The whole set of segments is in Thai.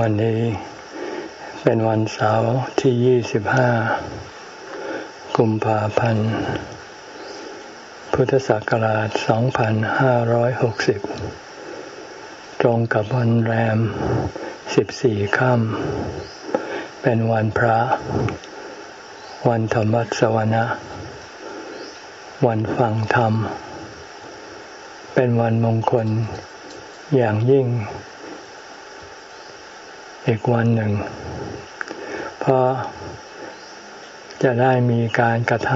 วันนี้เป็นวันเสาร์ที่ 25 กุมภาพันธ์ พุทธศักราช 2560 ตรงกับวันแรม 14 ค่ำ เป็นวันพระ วันธรรมสวนะ วันฟังธรรม เป็นวันมงคลอย่างยิ่ง อีกวันหนึ่ง เพราะจะได้มีการกระท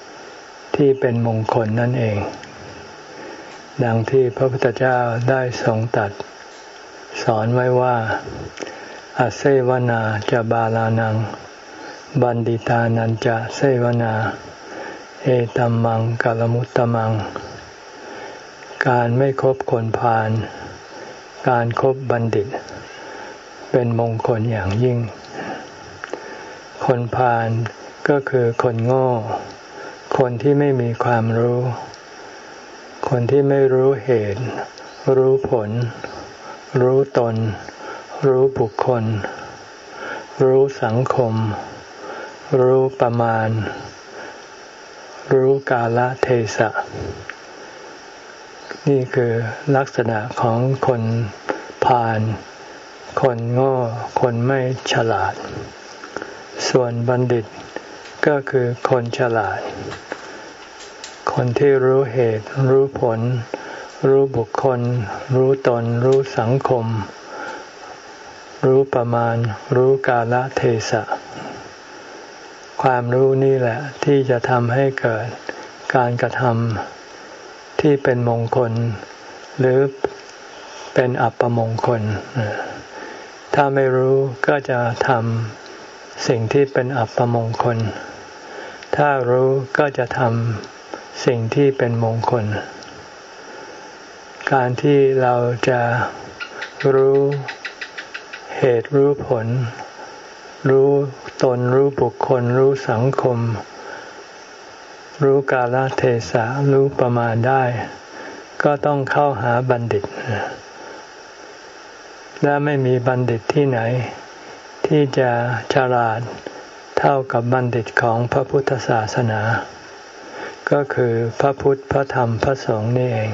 ำที่เป็นมงคลนั่นเอง ดังที่พระพุทธเจ้าได้ทรงตัด สอนไว้ว่าอาเซวนาจะบาลานัง บันดิตานันจะเซวนา เอตัมมังกลมุตตมัง การไม่คบคนพาลการครบบัณฑิต เป็นมงคลอย่างยิ่ง คนพาลก็คือคนโง่ คนที่ไม่มีความรู้ คนที่ไม่รู้เหตุ รู้ผล รู้ตน รู้บุคคล รู้สังคม รู้ประมาณ รู้กาลเทศะ นี่คือลักษณะของคนพาล คนโง่คนไม่ฉลาด ส่วนบัณฑิตก็คือคนฉลาด คนที่รู้เหตุรู้ผล รู้บุคคล รู้ตน รู้สังคม รู้ประมาณ รู้กาลเทศะ ความรู้นี่แหละที่จะทำให้เกิดการกระทำที่เป็นมงคล หรือเป็นอัปมงคล ถ้าไม่รู้ก็จะทำสิ่งที่เป็นอัปมงคล ถ้ารู้ก็จะทำสิ่งที่เป็นมงคล การที่เราจะรู้เหตุรู้ผล รู้ตนรู้บุคคล รู้สังคม รู้กาลเทศะรู้ประมาณได้ ก็ต้องเข้าหาบัณฑิต และไม่มีบัณฑิตที่ไหน ที่จะฉลาดเท่ากับบัณฑิตของพระพุทธศาสนา ก็คือพระพุทธพระธรรมพระสงฆ์นี่เอง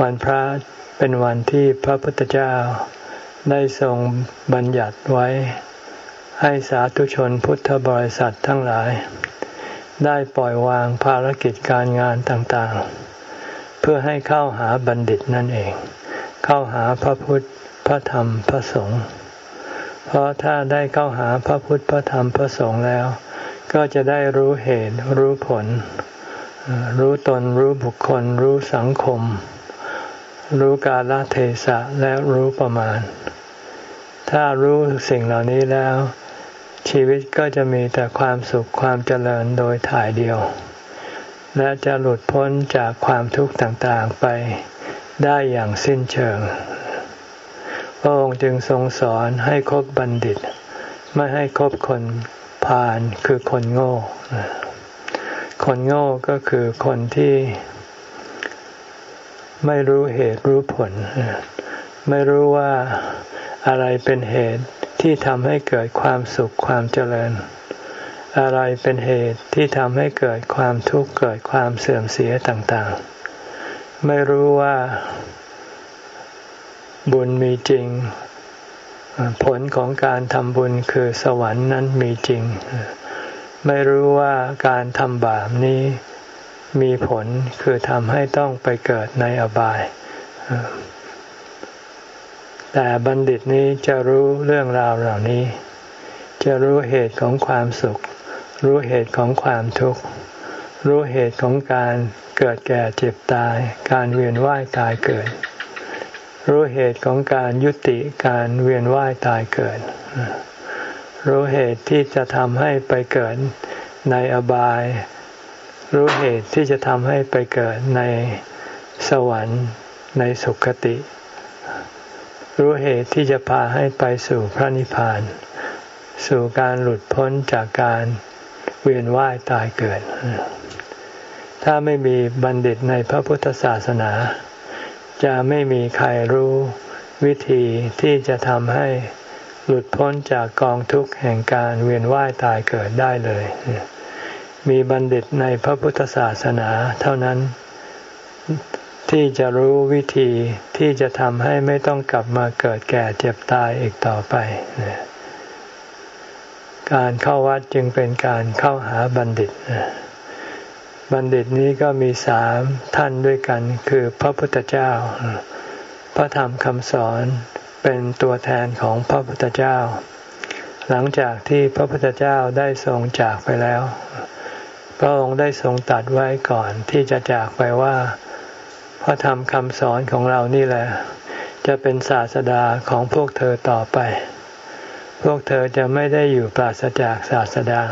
วันพระเป็นวันที่พระพุทธเจ้าได้ทรงบัญญัติไว้ ให้สาธุชนพุทธบริษัททั้งหลาย ได้ปล่อยวางภารกิจการงานต่างๆ เพื่อให้เข้าหาบัณฑิตนั่นเอง เข้าหาพระพุทธพระธรรมพระสงฆ์เพราะถ้าได้เข้าหาพระพุทธพระธรรมพระสงฆ์แล้ว ก็จะได้รู้เหตุรู้ผล รู้ตนรู้บุคคล รู้สังคม รู้กาลเทศะและรู้ประมาณ ถ้ารู้สิ่งเหล่านี้แล้ว ชีวิตก็จะมีแต่ความสุขความเจริญโดยถ่ายเดียว และจะหลุดพ้นจากความทุกข์ต่างๆไป ได้อย่างสิ้นเชิง พระองค์จึงทรงสอนให้คบบัณฑิต ไม่ให้คบคนพาลคือคนโง่ คนโง่ก็คือคนที่ไม่รู้เหตุรู้ผล ไม่รู้ว่าอะไรเป็นเหตุที่ทำให้เกิดความสุขความเจริญ อะไรเป็นเหตุที่ทำให้เกิดความทุกข์เกิดความเสื่อมเสียต่างๆ ไม่รู้ว่าบุญมีจริง ผลของการทำบุญคือสวรรค์นั้นมีจริง ไม่รู้ว่าการทำบาปนี้มีผลคือทำให้ต้องไปเกิดในอบาย แต่บัณฑิตนี้จะรู้เรื่องราวเหล่านี้ จะรู้เหตุของความสุข รู้เหตุของความทุกข์ รู้เหตุของการเกิดแก่เจ็บตาย การเวียนว่ายตายเกิด รู้เหตุของการยุติการเวียนว่ายตายเกิด รู้เหตุที่จะทำให้ไปเกิดในอบาย รู้เหตุที่จะทำให้ไปเกิดในสวรรค์ในสุคติ รู้เหตุที่จะพาให้ไปสู่พระนิพพาน สู่การหลุดพ้นจากการเวียนว่ายตายเกิด ถ้าไม่มีบัณฑิตในพระพุทธศาสนา จะไม่มีใครรู้วิธีที่จะทำให้หลุดพ้นจากกองทุกข์แห่งการเวียนว่ายตายเกิดได้เลย มีบัณฑิตในพระพุทธศาสนาเท่านั้นที่จะรู้วิธีที่จะทำให้ไม่ต้องกลับมาเกิดแก่เจ็บตายอีกต่อไป การเข้าวัดจึงเป็นการเข้าหาบัณฑิต บัณฑิตนี้ก็มีสามท่านด้วยกัน คือพระพุทธเจ้า พระธรรมคำสอนเป็นตัวแทนของพระพุทธเจ้า หลังจากที่พระพุทธเจ้าได้ทรงจากไปแล้ว พระองค์ได้ทรงตัดไว้ก่อนที่จะจากไปว่า พระธรรมคำสอนของเรานี่แหละ จะเป็นศาสดาของพวกเธอต่อไป พวกเธอจะไม่ได้อยู่ปราศจากศาสดา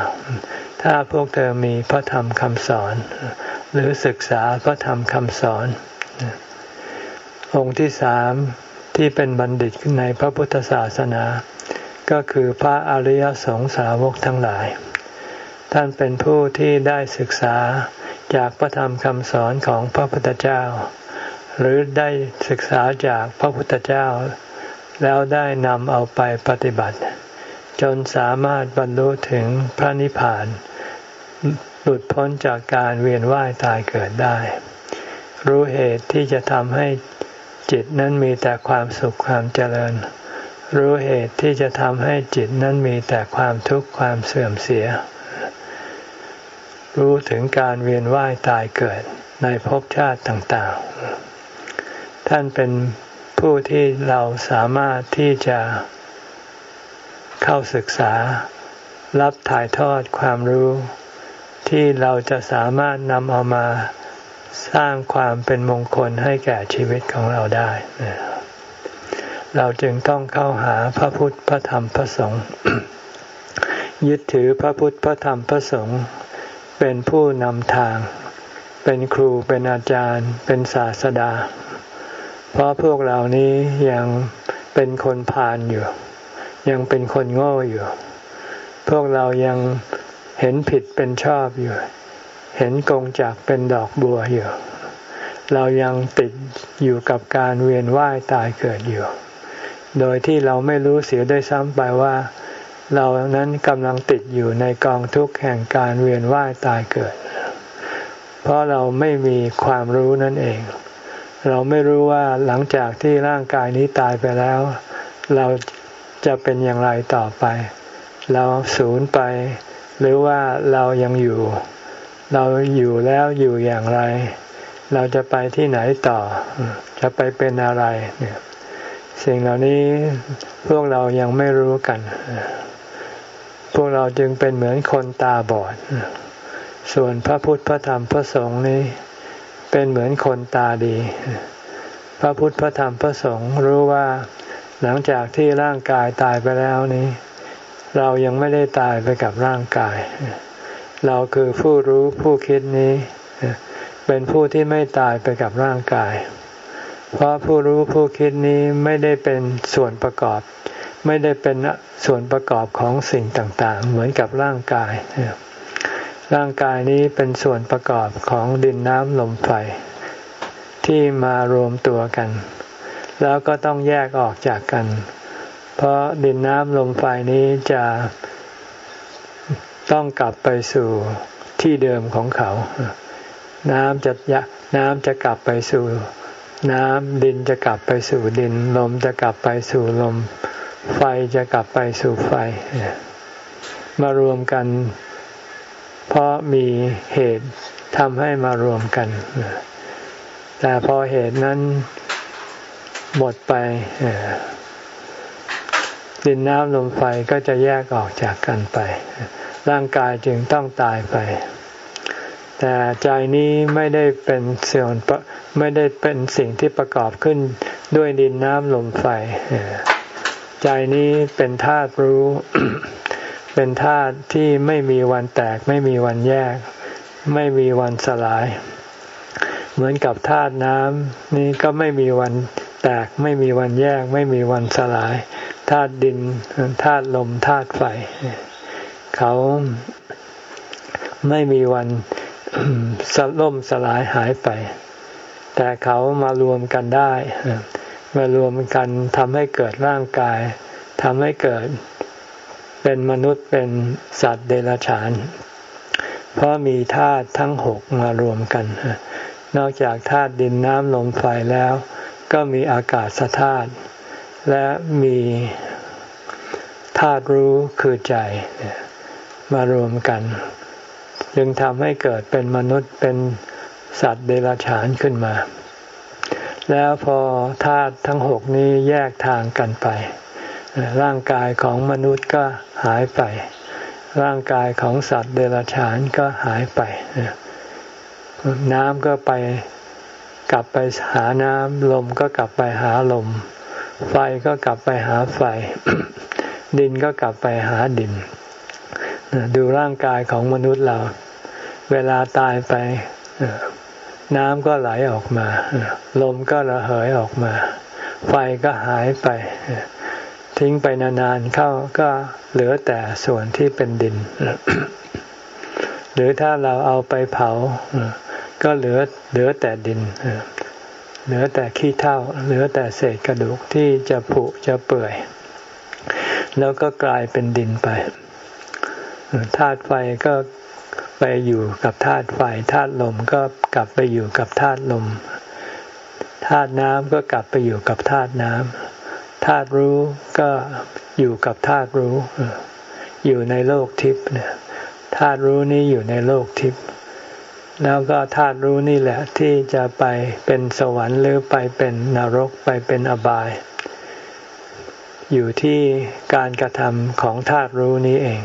ถ้าพวกเธอมีพระธรรมคำสอน หรือศึกษาพระธรรมคำสอน องค์ที่สามที่เป็นบัณฑิตในพระพุทธศาสนา ก็คือพระอริยสงสาวกทั้งหลาย ท่านเป็นผู้ที่ได้ศึกษาจากพระธรรมคำสอนของพระพุทธเจ้า หรือได้ศึกษาจากพระพุทธเจ้า แล้วได้นำเอาไปปฏิบัติ จนสามารถบรรลุถึงพระนิพพานหลุดพ้นจากการเวียนว่ายตายเกิดได้ รู้เหตุที่จะทำให้จิตนั้นมีแต่ความสุขความเจริญ รู้เหตุที่จะทำให้จิตนั้นมีแต่ความทุกข์ความเสื่อมเสีย รู้ถึงการเวียนว่ายตายเกิดในภพชาติต่างๆ ท่านเป็นผู้ที่เราสามารถที่จะ เข้าศึกษา รับถ่ายทอดความรู้ ที่เราจะสามารถนำเอามาสร้างความเป็นมงคลให้แก่ชีวิตของเราได้ เราจึงต้องเข้าหาพระพุทธพระธรรมพระสงฆ์ยึดถือพระพุทธพระธรรมพระสงฆ์เป็นผู้นำทาง เป็นครูเป็นอาจารย์ เป็นศาสดา เพราะพวกเรานี้ยังเป็นคนพาลอยู่ ยังเป็นคนโง่อยู่ พวกเรายังเห็นผิดเป็นชอบอยู่ เห็นกงจากเป็นดอกบัวอยู่ เรายังติดอยู่กับการเวียนว่ายตายเกิดอยู่ โดยที่เราไม่รู้เสียด้วยซ้ำไปว่า เรานั้นกำลังติดอยู่ในกองทุกข์แห่งการเวียนว่ายตายเกิด เพราะเราไม่มีความรู้นั่นเอง เราไม่รู้ว่าหลังจากที่ร่างกายนี้ตายไปแล้ว เรา จะเป็นอย่างไรต่อไป เราสูญไป หรือว่าเรายังอยู่ เราอยู่แล้วอยู่อย่างไร เราจะไปที่ไหนต่อ จะไปเป็นอะไรเนี่ยสิ่งเหล่านี้พวกเรายังไม่รู้กัน พวกเราจึงเป็นเหมือนคนตาบอด ส่วนพระพุทธพระธรรมพระสงฆ์นี้ เป็นเหมือนคนตาดี พระพุทธพระธรรมพระสงฆ์รู้ว่า หลังจากที่ร่างกายตายไปแล้วนี้ เรายังไม่ได้ตายไปกับร่างกาย เราคือผู้รู้ผู้คิดนี้ เป็นผู้ที่ไม่ตายไปกับร่างกาย เพราะผู้รู้ผู้คิดนี้ไม่ได้เป็นส่วนประกอบ ไม่ได้เป็นส่วนประกอบของสิ่งต่างๆ เหมือนกับร่างกาย ร่างกายนี้เป็นส่วนประกอบของดินน้ำลมไฟที่มารวมตัวกัน แล้วก็ต้องแยกออกจากกัน เพราะดินน้ำลมไฟนี้จะต้องกลับไปสู่ที่เดิมของเขา น้ำจะน้ำจะกลับไปสู่ น้ำดินจะกลับไปสู่ดิน ลมจะกลับไปสู่ลม ไฟจะกลับไปสู่ไฟ มารวมกัน เพราะมีเหตุทำให้มารวมกัน แต่พอเหตุนั้น หมดไปดินน้ำลมไฟก็จะแยกออกจากกันไป ร่างกายจึงต้องตายไป แต่ใจนี้ไม่ได้เป็นส่วนไม่ได้เป็นสิ่งที่ประกอบขึ้นด้วยดินน้ำลมไฟ ใจนี้เป็นธาตุรู้ เป็นธาตุที่ไม่มีวันแตก ไม่มีวันแยก ไม่มีวันสลาย เหมือนกับธาตุน้ำนี้ก็ไม่มีวัน แตกไม่มีวันแยกไม่มีวันสลายธาตุดินธาตุลมธาตุไฟ เขาไม่มีวันสล่มสลายหายไป แต่เขามารวมกันได้มารวมกันทำให้เกิดร่างกายทำให้เกิดเป็นมนุษย์เป็นสัตว์เดรัจฉาน เพราะมีธาตุทั้งหกมารวมกัน นอกจากธาตุดินน้ำลมไฟแล้ว ก็มีอากาศธาตุและมีธาตุรู้คือใจมารวมกัน จึงทำให้เกิดเป็นมนุษย์เป็นสัตว์เดรัจฉานขึ้นมา แล้วพอธาตุทั้งหกนี้แยกทางกันไป ร่างกายของมนุษย์ก็หายไป ร่างกายของสัตว์เดรัจฉานก็หายไป น้ำก็ไป กลับไปหาน้ำลมก็กลับไปหาลม ไฟก็กลับไปหาไฟ ดินก็กลับไปหาดิน ดูร่างกายของมนุษย์เรา เวลาตายไปน้ำก็ไหลออกมา ลมก็ระเหยออกมา ไฟก็หายไป ทิ้งไปนานๆเข้าก็เหลือแต่ส่วนที่เป็นดิน หรือถ้าเราเอาไปเผา ก็เหลือเหลือแต่ดิน เหลือแต่ขี้เถ้าเหลือแต่เศษกระดูกที่จะผุจะเปื่อย แล้วก็กลายเป็นดินไปธาตุไฟก็ไปอยู่กับธาตุไฟธาตุลมก็กลับไปอยู่กับธาตุลมธาตุน้ำก็กลับไปอยู่กับธาตุน้ำธาตุรู้ก็อยู่กับธาตุรู้ อยู่ในโลกทิพย์เนี่ยธาตุรู้นี้อยู่ในโลกทิพย์ แล้วก็ธาตุรู้นี่แหละที่จะไปเป็นสวรรค์หรือไปเป็นนรกไปเป็นอบาย อยู่ที่การกระทำของธาตุรู้นี้เอง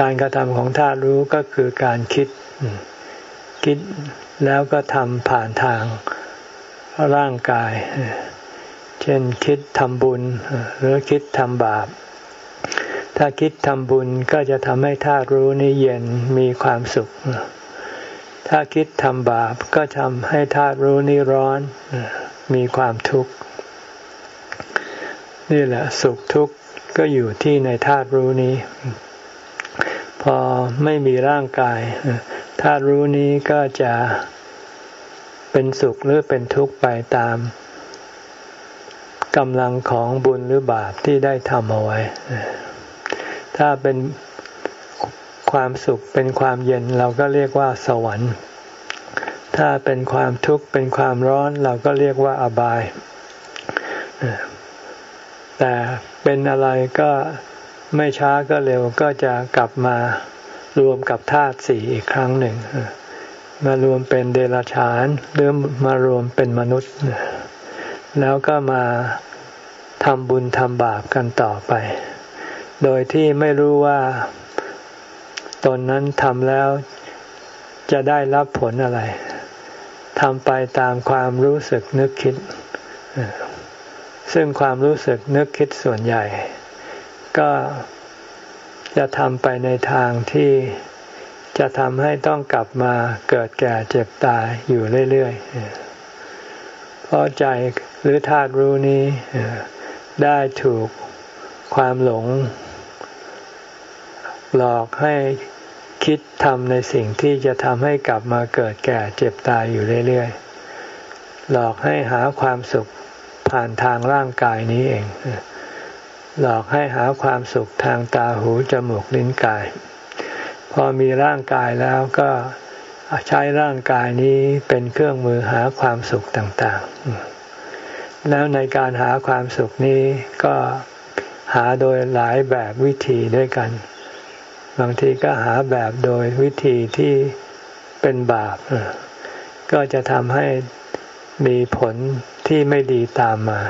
การกระทำของธาตุรู้ก็คือการคิด คิดแล้วก็ทำผ่านทางร่างกาย เช่นคิดทำบุญหรือคิดทำบาป ถ้าคิดทำบุญก็จะทำให้ธาตุรู้นี้เย็นมีความสุข ถ้าคิดทำบาปก็ทำให้ธาตุรู้นี้ร้อน มีความทุกข์นี่แหละสุขทุกข์ก็อยู่ที่ในธาตุรู้นี้ พอไม่มีร่างกายธาตุรู้นี้ก็จะเป็นสุขหรือเป็นทุกข์ไปตามกำลังของบุญหรือบาปที่ได้ทำเอาไว้ ถ้าเป็น ความสุขเป็นความเย็นเราก็เรียกว่าสวรรค์ ถ้าเป็นความทุกข์เป็นความร้อนเราก็เรียกว่าอบาย แต่เป็นอะไรก็ไม่ช้าก็เร็วก็จะกลับมารวมกับธาตุสี่อีกครั้งหนึ่ง มารวมเป็นเดรัจฉานหรือมารวมเป็นมนุษย์ แล้วก็มาทำบุญทำบาปกันต่อไป โดยที่ไม่รู้ว่า ตนนั้นทำแล้วจะได้รับผลอะไรทำไปตามความรู้สึกนึกคิด ซึ่งความรู้สึกนึกคิดส่วนใหญ่ ก็จะทำไปในทางที่จะทำให้ต้องกลับมาเกิดแก่เจ็บตายอยู่เรื่อยๆ เพราะใจหรือธาตุรู้นี้ได้ถูกความหลง หลอกให้ คิดทำในสิ่งที่จะทำให้กลับมาเกิดแก่เจ็บตายอยู่เรื่อยๆ หลอกให้หาความสุขผ่านทางร่างกายนี้เอง หลอกให้หาความสุขทางตาหูจมูกลิ้นกาย พอมีร่างกายแล้วก็ใช้ร่างกายนี้เป็นเครื่องมือหาความสุขต่างๆ แล้วในการหาความสุขนี้ก็หาโดยหลายแบบวิธีด้วยกัน บางทีก็หาแบบโดยวิธีที่เป็นบาป ก็จะทำให้มีผลที่ไม่ดีตามมา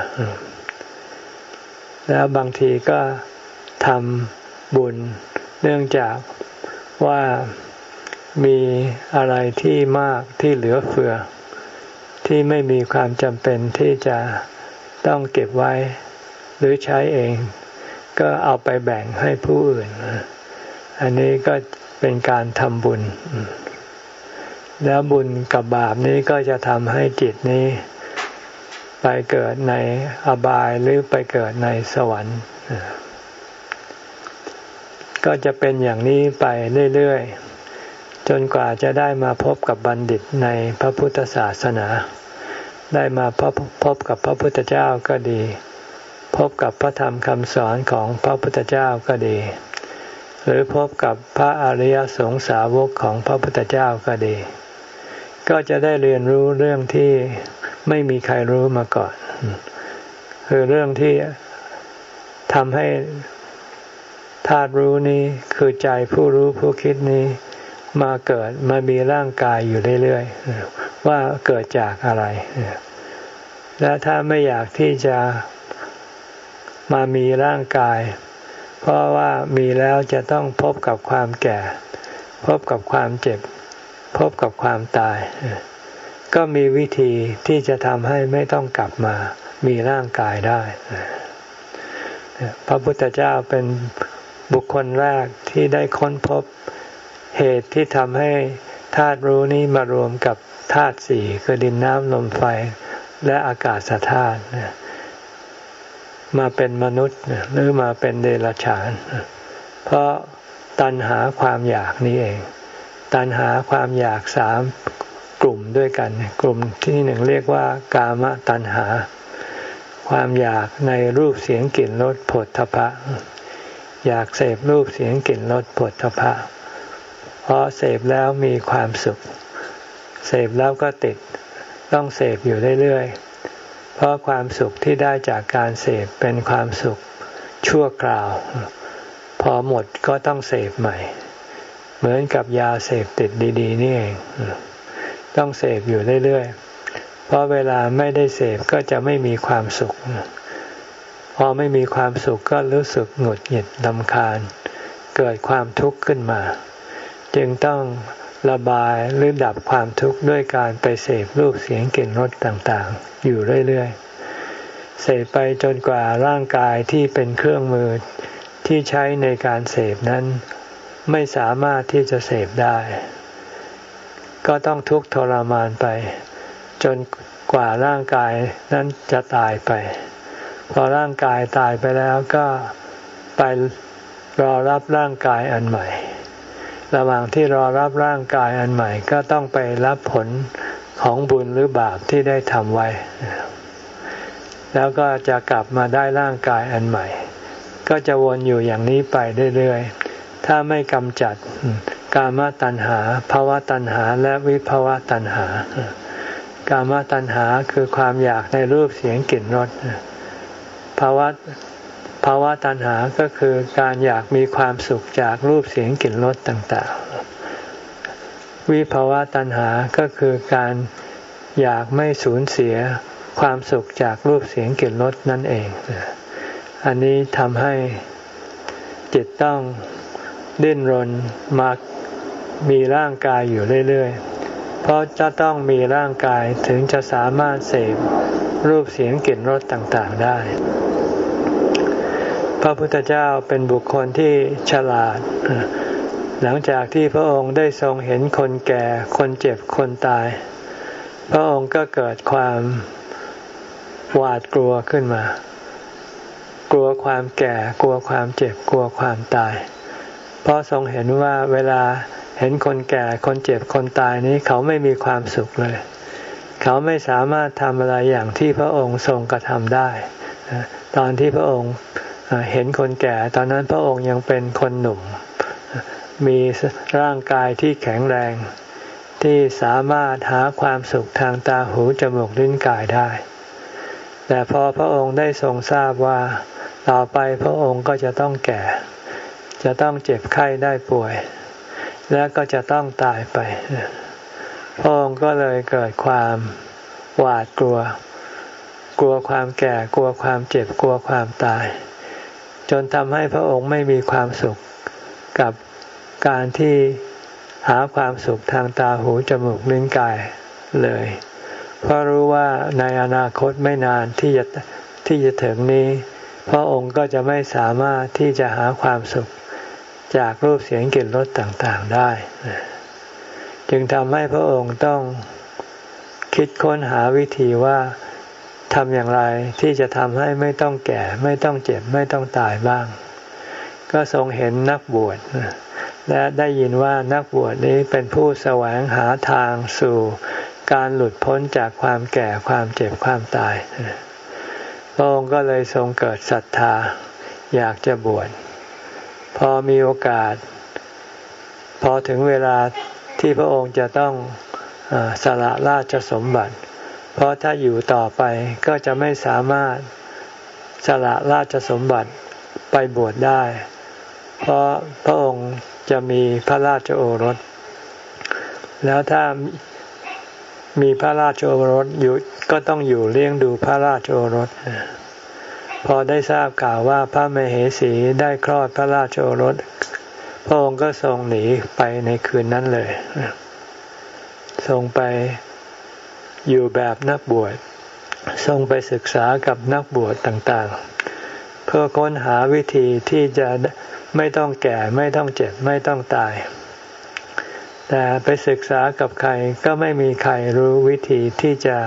แล้วบางทีก็ทำบุญเนื่องจากว่ามีอะไรที่มากที่เหลือเฟือ ที่ไม่มีความจำเป็นที่จะต้องเก็บไว้หรือใช้เอง ก็เอาไปแบ่งให้ผู้อื่น อันนี้ก็เป็นการทำบุญ แล้วบุญกับบาปนี้ก็จะทำให้จิตนี้ไปเกิดในอบายหรือไปเกิดในสวรรค์ ก็จะเป็นอย่างนี้ไปเรื่อยๆ จนกว่าจะได้มาพบกับบัณฑิตในพระพุทธศาสนา ได้มาพบพบกับพระพุทธเจ้าก็ดี พบกับพระธรรมคำสอนของพระพุทธเจ้าก็ดี หรือพบกับพระอริยสงสาวกของพระพุทธเจ้าก็ดี ก็จะได้เรียนรู้เรื่องที่ไม่มีใครรู้มาก่อน คือเรื่องที่ทำให้ธาตุรู้นี้คือใจผู้รู้ผู้คิดนี้มาเกิดมามีร่างกายอยู่เรื่อยๆว่าเกิดจากอะไรและถ้าไม่อยากที่จะมามีร่างกาย เพราะว่ามีแล้วจะต้องพบกับความแก่ พบกับความเจ็บ พบกับความตาย ก็มีวิธีที่จะทำให้ไม่ต้องกลับมามีร่างกายได้ พระพุทธเจ้าเป็นบุคคลแรกที่ได้ค้นพบเหตุที่ทำให้ธาตุรู้นี้มารวมกับธาตุสี่คือดินน้ำลมไฟและอากาศธาตุ มาเป็นมนุษย์หรือมาเป็นเดรัจฉาน เพราะตัณหาความอยากนี้เอง ตัณหาความอยากสามกลุ่มด้วยกัน กลุ่มที่หนึ่งเรียกว่ากามตัณหา ความอยากในรูปเสียงกลิ่นรสผลทพะ อยากเสพรูปเสียงกลิ่นรสผลทพะ เพราะเสพแล้วมีความสุข เสพแล้วก็ติด ต้องเสพอยู่เรื่อยๆ เพราะความสุขที่ได้จากการเสพเป็นความสุขชั่วคราว พอหมดก็ต้องเสพใหม่ เหมือนกับยาเสพติดดีๆนี่เองต้องเสพอยู่เรื่อยๆเพราะเวลาไม่ได้เสพก็จะไม่มีความสุข พอไม่มีความสุขก็รู้สึกหงุดหงิดลำคาญ เกิดความทุกข์ขึ้นมา จึงต้อง ระบายหรือดับความทุกข์ด้วยการไปเสพรูปเสียงกลิ่นรสต่างๆ อยู่เรื่อยๆ เสพไปจนกว่าร่างกายที่เป็นเครื่องมือที่ใช้ในการเสพนั้นไม่สามารถที่จะเสพได้ ก็ต้องทุกข์ทรมานไป จนกว่าร่างกายนั้นจะตายไป พอร่างกายตายไปแล้วก็ไปรอรับร่างกายอันใหม่ ระหว่างที่รอรับร่างกายอันใหม่ก็ต้องไปรับผลของบุญหรือบาปที่ได้ทำไว้ แล้วก็จะกลับมาได้ร่างกายอันใหม่ ก็จะวนอยู่อย่างนี้ไปเรื่อยๆ ถ้าไม่กำจัดกามตัณหาภาวะตัณหาและวิภาวะตัณหา กามตัณหาคือความอยากในรูปเสียงกลิ่นรสภาวะ ภาวะตัณหาก็คือการอยากมีความสุขจากรูปเสียงกลิ่นรสต่างๆ วิภาวะตัณหาก็คือการอยากไม่สูญเสียความสุขจากรูปเสียงกลิ่นรสนั่นเอง อันนี้ทำให้จิตต้องดิ้นรนมามีร่างกายอยู่เรื่อยๆ เพราะจะต้องมีร่างกายถึงจะสามารถเสพรูปเสียงกลิ่นรสต่างๆได้ พระพุทธเจ้าเป็นบุคคลที่ฉลาด หลังจากที่พระองค์ได้ทรงเห็นคนแก่คนเจ็บคนตาย พระองค์ก็เกิดความหวาดกลัวขึ้นมา กลัวความแก่กลัวความเจ็บกลัวความตาย เพราะทรงเห็นว่าเวลาเห็นคนแก่คนเจ็บคนตายนี้เขาไม่มีความสุขเลย เขาไม่สามารถทำอะไรอย่างที่พระองค์ทรงกระทำได้ ตอนที่พระองค์ เห็นคนแก่ ตอนนั้นพระองค์ยังเป็นคนหนุ่ม มีร่างกายที่แข็งแรง ที่สามารถหาความสุขทางตาหูจมูกลิ้นกายได้ แต่พอพระองค์ได้ทรงทราบว่า ต่อไปพระองค์ก็จะต้องแก่ จะต้องเจ็บไข้ได้ป่วย และก็จะต้องตายไป พระองค์ก็เลยเกิดความหวาดกลัว กลัวความแก่ กลัวความเจ็บ กลัวความตาย จนทำให้พระองค์ไม่มีความสุขกับการที่หาความสุขทางตาหูจมูกลิ้นกายเลย เพราะรู้ว่าในอนาคตไม่นานที่จะที่จะถึงนี้ พระองค์ก็จะไม่สามารถที่จะหาความสุขจากรูปเสียงกลิ่นรสต่างๆได้ จึงทำให้พระองค์ต้องคิดค้นหาวิธีว่า ทำอย่างไรที่จะทำให้ไม่ต้องแก่ ไม่ต้องเจ็บ ไม่ต้องตายบ้าง ก็ทรงเห็นนักบวชและได้ยินว่านักบวชนี้เป็นผู้แสวงหาทางสู่การหลุดพ้นจากความแก่ความเจ็บความตายพระองค์ก็เลยทรงเกิดศรัทธา อยากจะบวชพอมีโอกาส พอถึงเวลาที่พระองค์จะต้องอสละราชสมบัติ เพราะถ้าอยู่ต่อไปก็จะไม่สามารถสละราชสมบัติไปบวชได้ เพราะพระองค์จะมีพระราชโอรส แล้วถ้ามีพระราชโอรสอยู่ก็ต้องอยู่เลี้ยงดูพระราชโอรส พอได้ทราบกล่าวว่าพระมเหสีได้คลอดพระราชโอรส พระองค์ก็ทรงหนีไปในคืนนั้นเลยทรงไป อยู่แบบนักบวช ทรงไปศึกษากับนักบวชต่างๆ เพื่อค้นหาวิธีที่จะไม่ต้องแก่ไม่ต้องเจ็บไม่ต้องตาย แต่ไปศึกษากับใครก็ไม่มีใครรู้วิธีที่จะ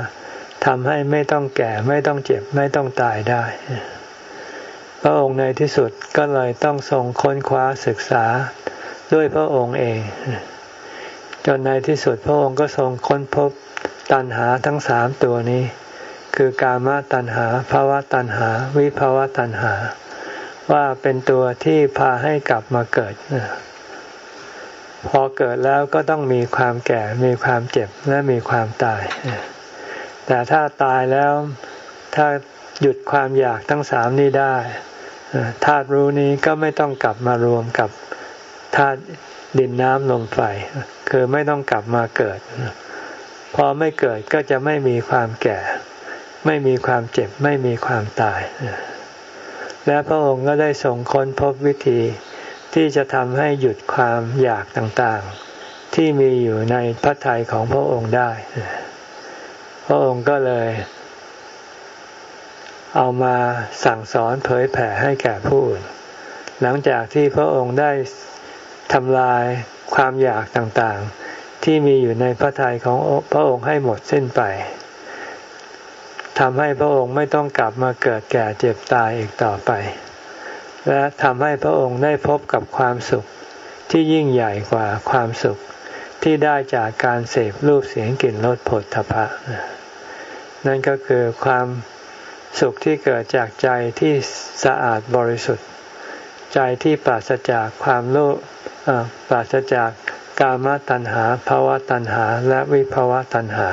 ทำให้ไม่ต้องแก่ไม่ต้องเจ็บไม่ต้องตายได้ พระองค์ในที่สุดก็เลยต้องทรงค้นคว้าศึกษาด้วยพระองค์เอง จนในที่สุดพระองค์ก็ทรงค้นพบ ตัณหาทั้งสามตัวนี้ คือกามตัณหาภาวะตัณหา วิภาวะตัณหา ว่าเป็นตัวที่พาให้กลับมาเกิด พอเกิดแล้วก็ต้องมีความแก่ มีความเจ็บและมีความตาย แต่ถ้าตายแล้วถ้าหยุดความอยากทั้งสามนี้ได้ธาตุรู้นี้ก็ไม่ต้องกลับมารวมกับธาตุดินน้ำลมไฟคือไม่ต้องกลับมาเกิด พอไม่เกิดก็จะไม่มีความแก่ ไม่มีความเจ็บ ไม่มีความตาย และพระองค์ก็ได้ส่งค้นพบวิธีที่จะทำให้หยุดความอยากต่างๆ ที่มีอยู่ในพระทัยของพระองค์ได้ พระองค์ก็เลย เอามาสั่งสอนเผยแผ่ให้แก่ผู้อื่น หลังจากที่พระองค์ได้ทำลายความอยากต่างๆ ที่มีอยู่ในพระทัยของพระองค์ให้หมดสิ้นไปทำให้พระองค์ไม่ต้องกลับมาเกิดแก่เจ็บตายอีกต่อไป และทำให้พระองค์ได้พบกับความสุขที่ยิ่งใหญ่กว่าความสุขที่ได้จากการเสพรูปเสียงกลิ่นรสผลทพะ นั่นก็คือความสุขที่เกิดจากใจที่สะอาดบริสุทธิ์ ใจที่ปราศจากความโลภปราศจาก กามตัณหาภาวะตัณหา และวิภาวะตัณหา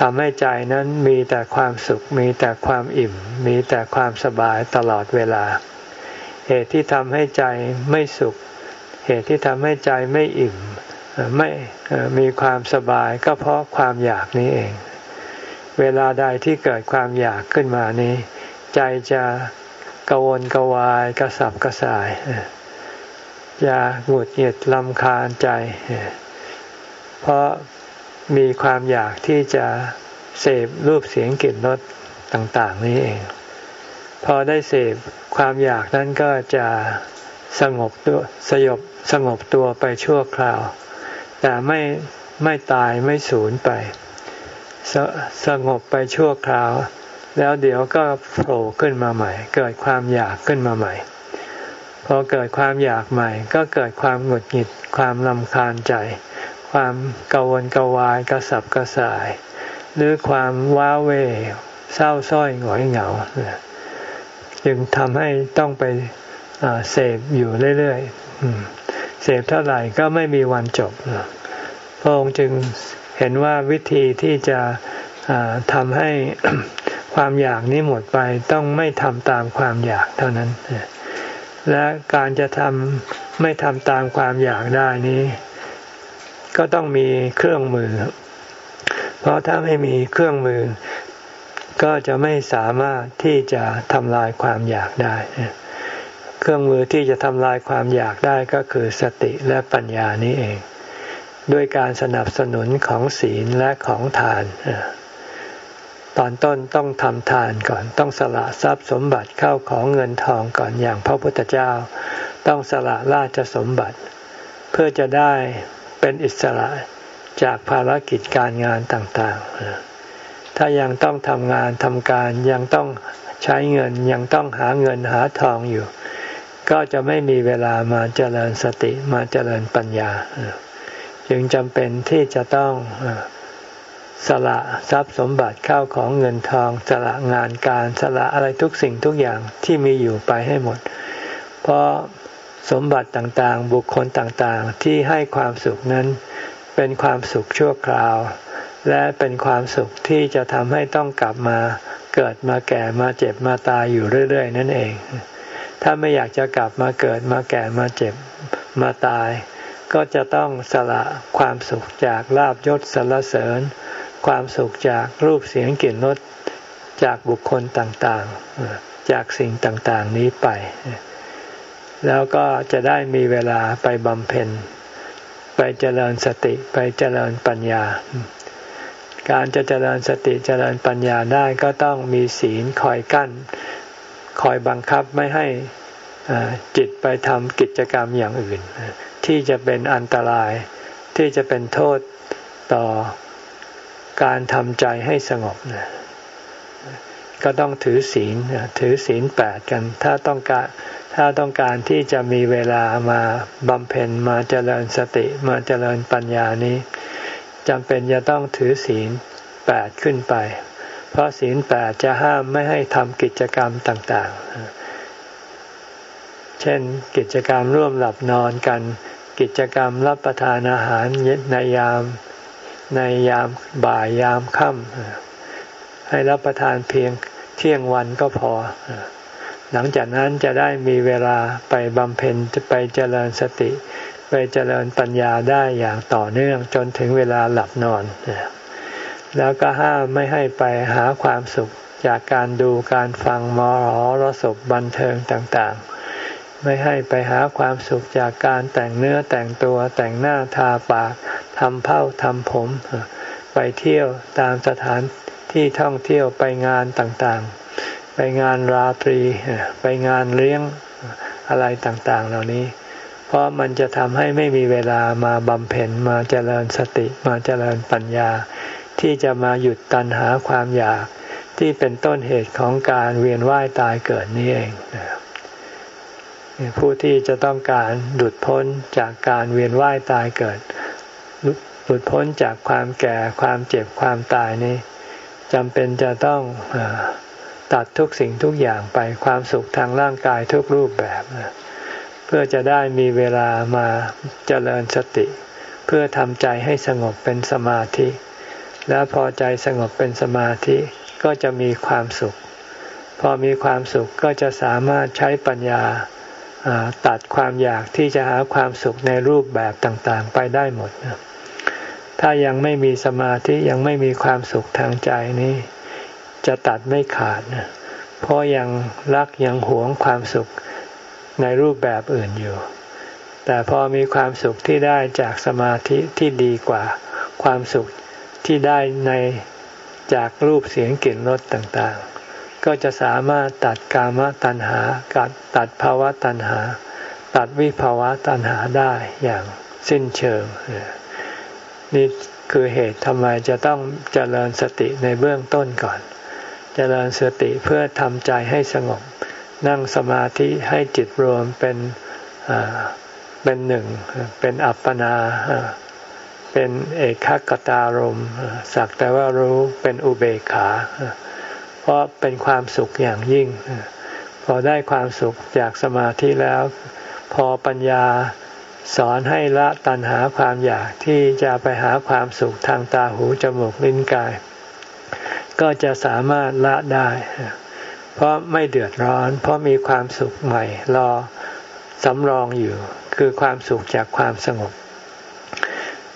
ทำให้ใจนั้นมีแต่ความสุข มีแต่ความอิ่ม มีแต่ความสบายตลอดเวลา เหตุที่ทำให้ใจไม่สุข เหตุที่ทำให้ใจไม่อิ่ม ไม่มีความสบายก็เพราะความอยากนี้เอง เวลาใดที่เกิดความอยากขึ้นมานี้ ใจจะกวนกวายกระสับกระส่าย จะหงุดหงิดลำคาญใจ เพราะมีความอยากที่จะเสพรูปเสียงกลิ่นรสต่างๆ นี้เอง พอได้เสพความอยากนั้นก็จะสงบตัวสยบสงบตัวไปชั่วคราว แต่ไม่ไม่ตายไม่สูญไปสสงบไปชั่วคราว แล้วเดี๋ยวก็โผล่ขึ้นมาใหม่ เกิดความอยากขึ้นมาใหม่ อเกิดความอยากใหม่ ก็เกิดความหงุดหงิด ความลำคาญใจ ความกังวลกวายกระสับกระส่าย หรือความว้าเวเศร้าส้อยหงอยเหงา จึงทำให้ต้องไปเสพอยู่เรื่อยๆเสพเท่าไหร่ก็ไม่มีวันจบพระองค์จึงเห็นว่าวิธีที่จะทำให้ความอยากนี้หมดไปต้องไม่ทำตามความอยากเท่านั้น และการจะทำไม่ทำตามความอยากได้นี้ ก็ต้องมีเครื่องมือ เพราะถ้าไม่มีเครื่องมือ ก็จะไม่สามารถที่จะทำลายความอยากได้ เครื่องมือที่จะทำลายความอยากได้ก็คือสติและปัญญานี้เอง ด้วยการสนับสนุนของศีลและของทาน ตอนต้นต้องทำทานก่อน ต้องสละทรัพย์สมบัติเข้าของเงินทองก่อนอย่างพระพุทธเจ้า ต้องสละราชสมบัติ เพื่อจะได้เป็นอิสระจากภารกิจการงานต่างๆ ถ้ายังต้องทำงานทำการยังต้องใช้เงินยังต้องหาเงินหาทองอยู่ ก็จะไม่มีเวลามาเจริญสติมาเจริญปัญญา จึงจำเป็นที่จะต้อง สละทรัพย์สมบัติเข้าของเงินทอง สละงานการสละอะไรทุกสิ่งทุกอย่างที่มีอยู่ไปให้หมด เพราะสมบัติต่างๆ บุคคลต่างๆ ที่ให้ความสุขนั้น เป็นความสุขชั่วคราว และเป็นความสุขที่จะทำให้ต้องกลับมาเกิดมาแก่มาเจ็บมาตายอยู่เรื่อย ๆ นั่นเอง ถ้าไม่อยากจะกลับมาเกิดมาแก่มาเจ็บมาตาย ก็จะต้องสละความสุขจากลาบยศสรรเสริญ ความสุขจากรูปเสียงกลิ่นรสจากบุคคลต่างๆ จากสิ่งต่างๆนี้ไป แล้วก็จะได้มีเวลาไปบำเพ็ญ ไปเจริญสติไปเจริญปัญญา การจะเจริญสติเจริญปัญญาได้ก็ต้องมีศีลคอยกั้น คอยบังคับไม่ให้จิตไปทำกิจกรรมอย่างอื่น ที่จะเป็นอันตรายที่จะเป็นโทษต่อ การทำใจให้สงบนะก็ต้องถือศีลถือศีลแปดกัน ถ้าต้องการถ้าต้องการที่จะมีเวลามาบำเพ็ญมาเจริญสติมาเจริญปัญญานี้จำเป็นจะต้องถือศีลแปดขึ้นไป เพราะศีลแปดจะห้ามไม่ให้ทำกิจกรรมต่างๆ เช่นกิจกรรมร่วมหลับนอนกัน กิจกรรมรับประทานอาหารในยาม ในยามบ่ายยามค่ำให้รับประทานเพียงเที่ยงวันก็พอ หลังจากนั้นจะได้มีเวลาไปบำเพ็ญจะไปเจริญสติ ไปเจริญปัญญาได้อย่างต่อเนื่องจนถึงเวลาหลับนอน แล้วก็ห้ามไม่ให้ไปหาความสุขจากการดูการฟังมรรสพบันเทิงต่างๆ ไม่ให้ไปหาความสุขจากการแต่งเนื้อแต่งตัวแต่งหน้าทาปากทำเผ้าทำผม ไปเที่ยวตามสถานที่ท่องเที่ยวไปงานต่างๆ ไปงานราตรี ไปงานเลี้ยงอะไรต่างๆ เหล่านี้ เพราะมันจะทำให้ไม่มีเวลามาบำเพ็ญมาเจริญสติมาเจริญปัญญา ที่จะมาหยุดตัณหาความอยากที่เป็นต้นเหตุของการเวียนว่ายตายเกิดนี้เอง ผู้ที่จะต้องการหลุดพ้นจากการเวียนว่ายตายเกิด หลุดพ้นจากความแก่ความเจ็บความตายนี้จำเป็นจะต้องอตัดทุกสิ่งทุกอย่างไปความสุขทางร่างกายทุกรูปแบบ เพื่อจะได้มีเวลามาเจริญสติ เพื่อทำใจให้สงบเป็นสมาธิ แล้วพอใจสงบเป็นสมาธิก็จะมีความสุข พอมีความสุขก็จะสามารถใช้ปัญญา ตัดความอยากที่จะหาความสุขในรูปแบบต่างๆ ไปได้หมด ถ้ายังไม่มีสมาธิยังไม่มีความสุขทางใจนี้ จะตัดไม่ขาดนะเพราะยังรักยังหวงความสุขในรูปแบบอื่นอยู่ แต่พอมีความสุขที่ได้จากสมาธิที่ดีกว่า ความสุขที่ได้ในจากรูปเสียงกลิ่นรสต่างๆ ก็จะสามารถตัดกามตัณหากัดตัดภาวะตัณหา ตัดวิภาวะตัณหาได้อย่างสิ้นเชิง นี่คือเหตุทำไมจะต้องเจริญสติในเบื้องต้นก่อน เจริญสติเพื่อทำใจให้สงบ นั่งสมาธิให้จิตรวมเป็นเป็นหนึ่ง เป็นอัปปนา เป็นเอกขตารมสักแต่ว่ารู้เป็นอุเบกขา เพราะเป็นความสุขอย่างยิ่ง พอได้ความสุขจากสมาธิแล้ว พอปัญญาสอนให้ละตัณหาความอยากที่จะไปหาความสุขทางตาหูจมูกลิ้นกาย ก็จะสามารถละได้ เพราะไม่เดือดร้อน เพราะมีความสุขใหม่รอสำรองอยู่ คือความสุขจากความสงบ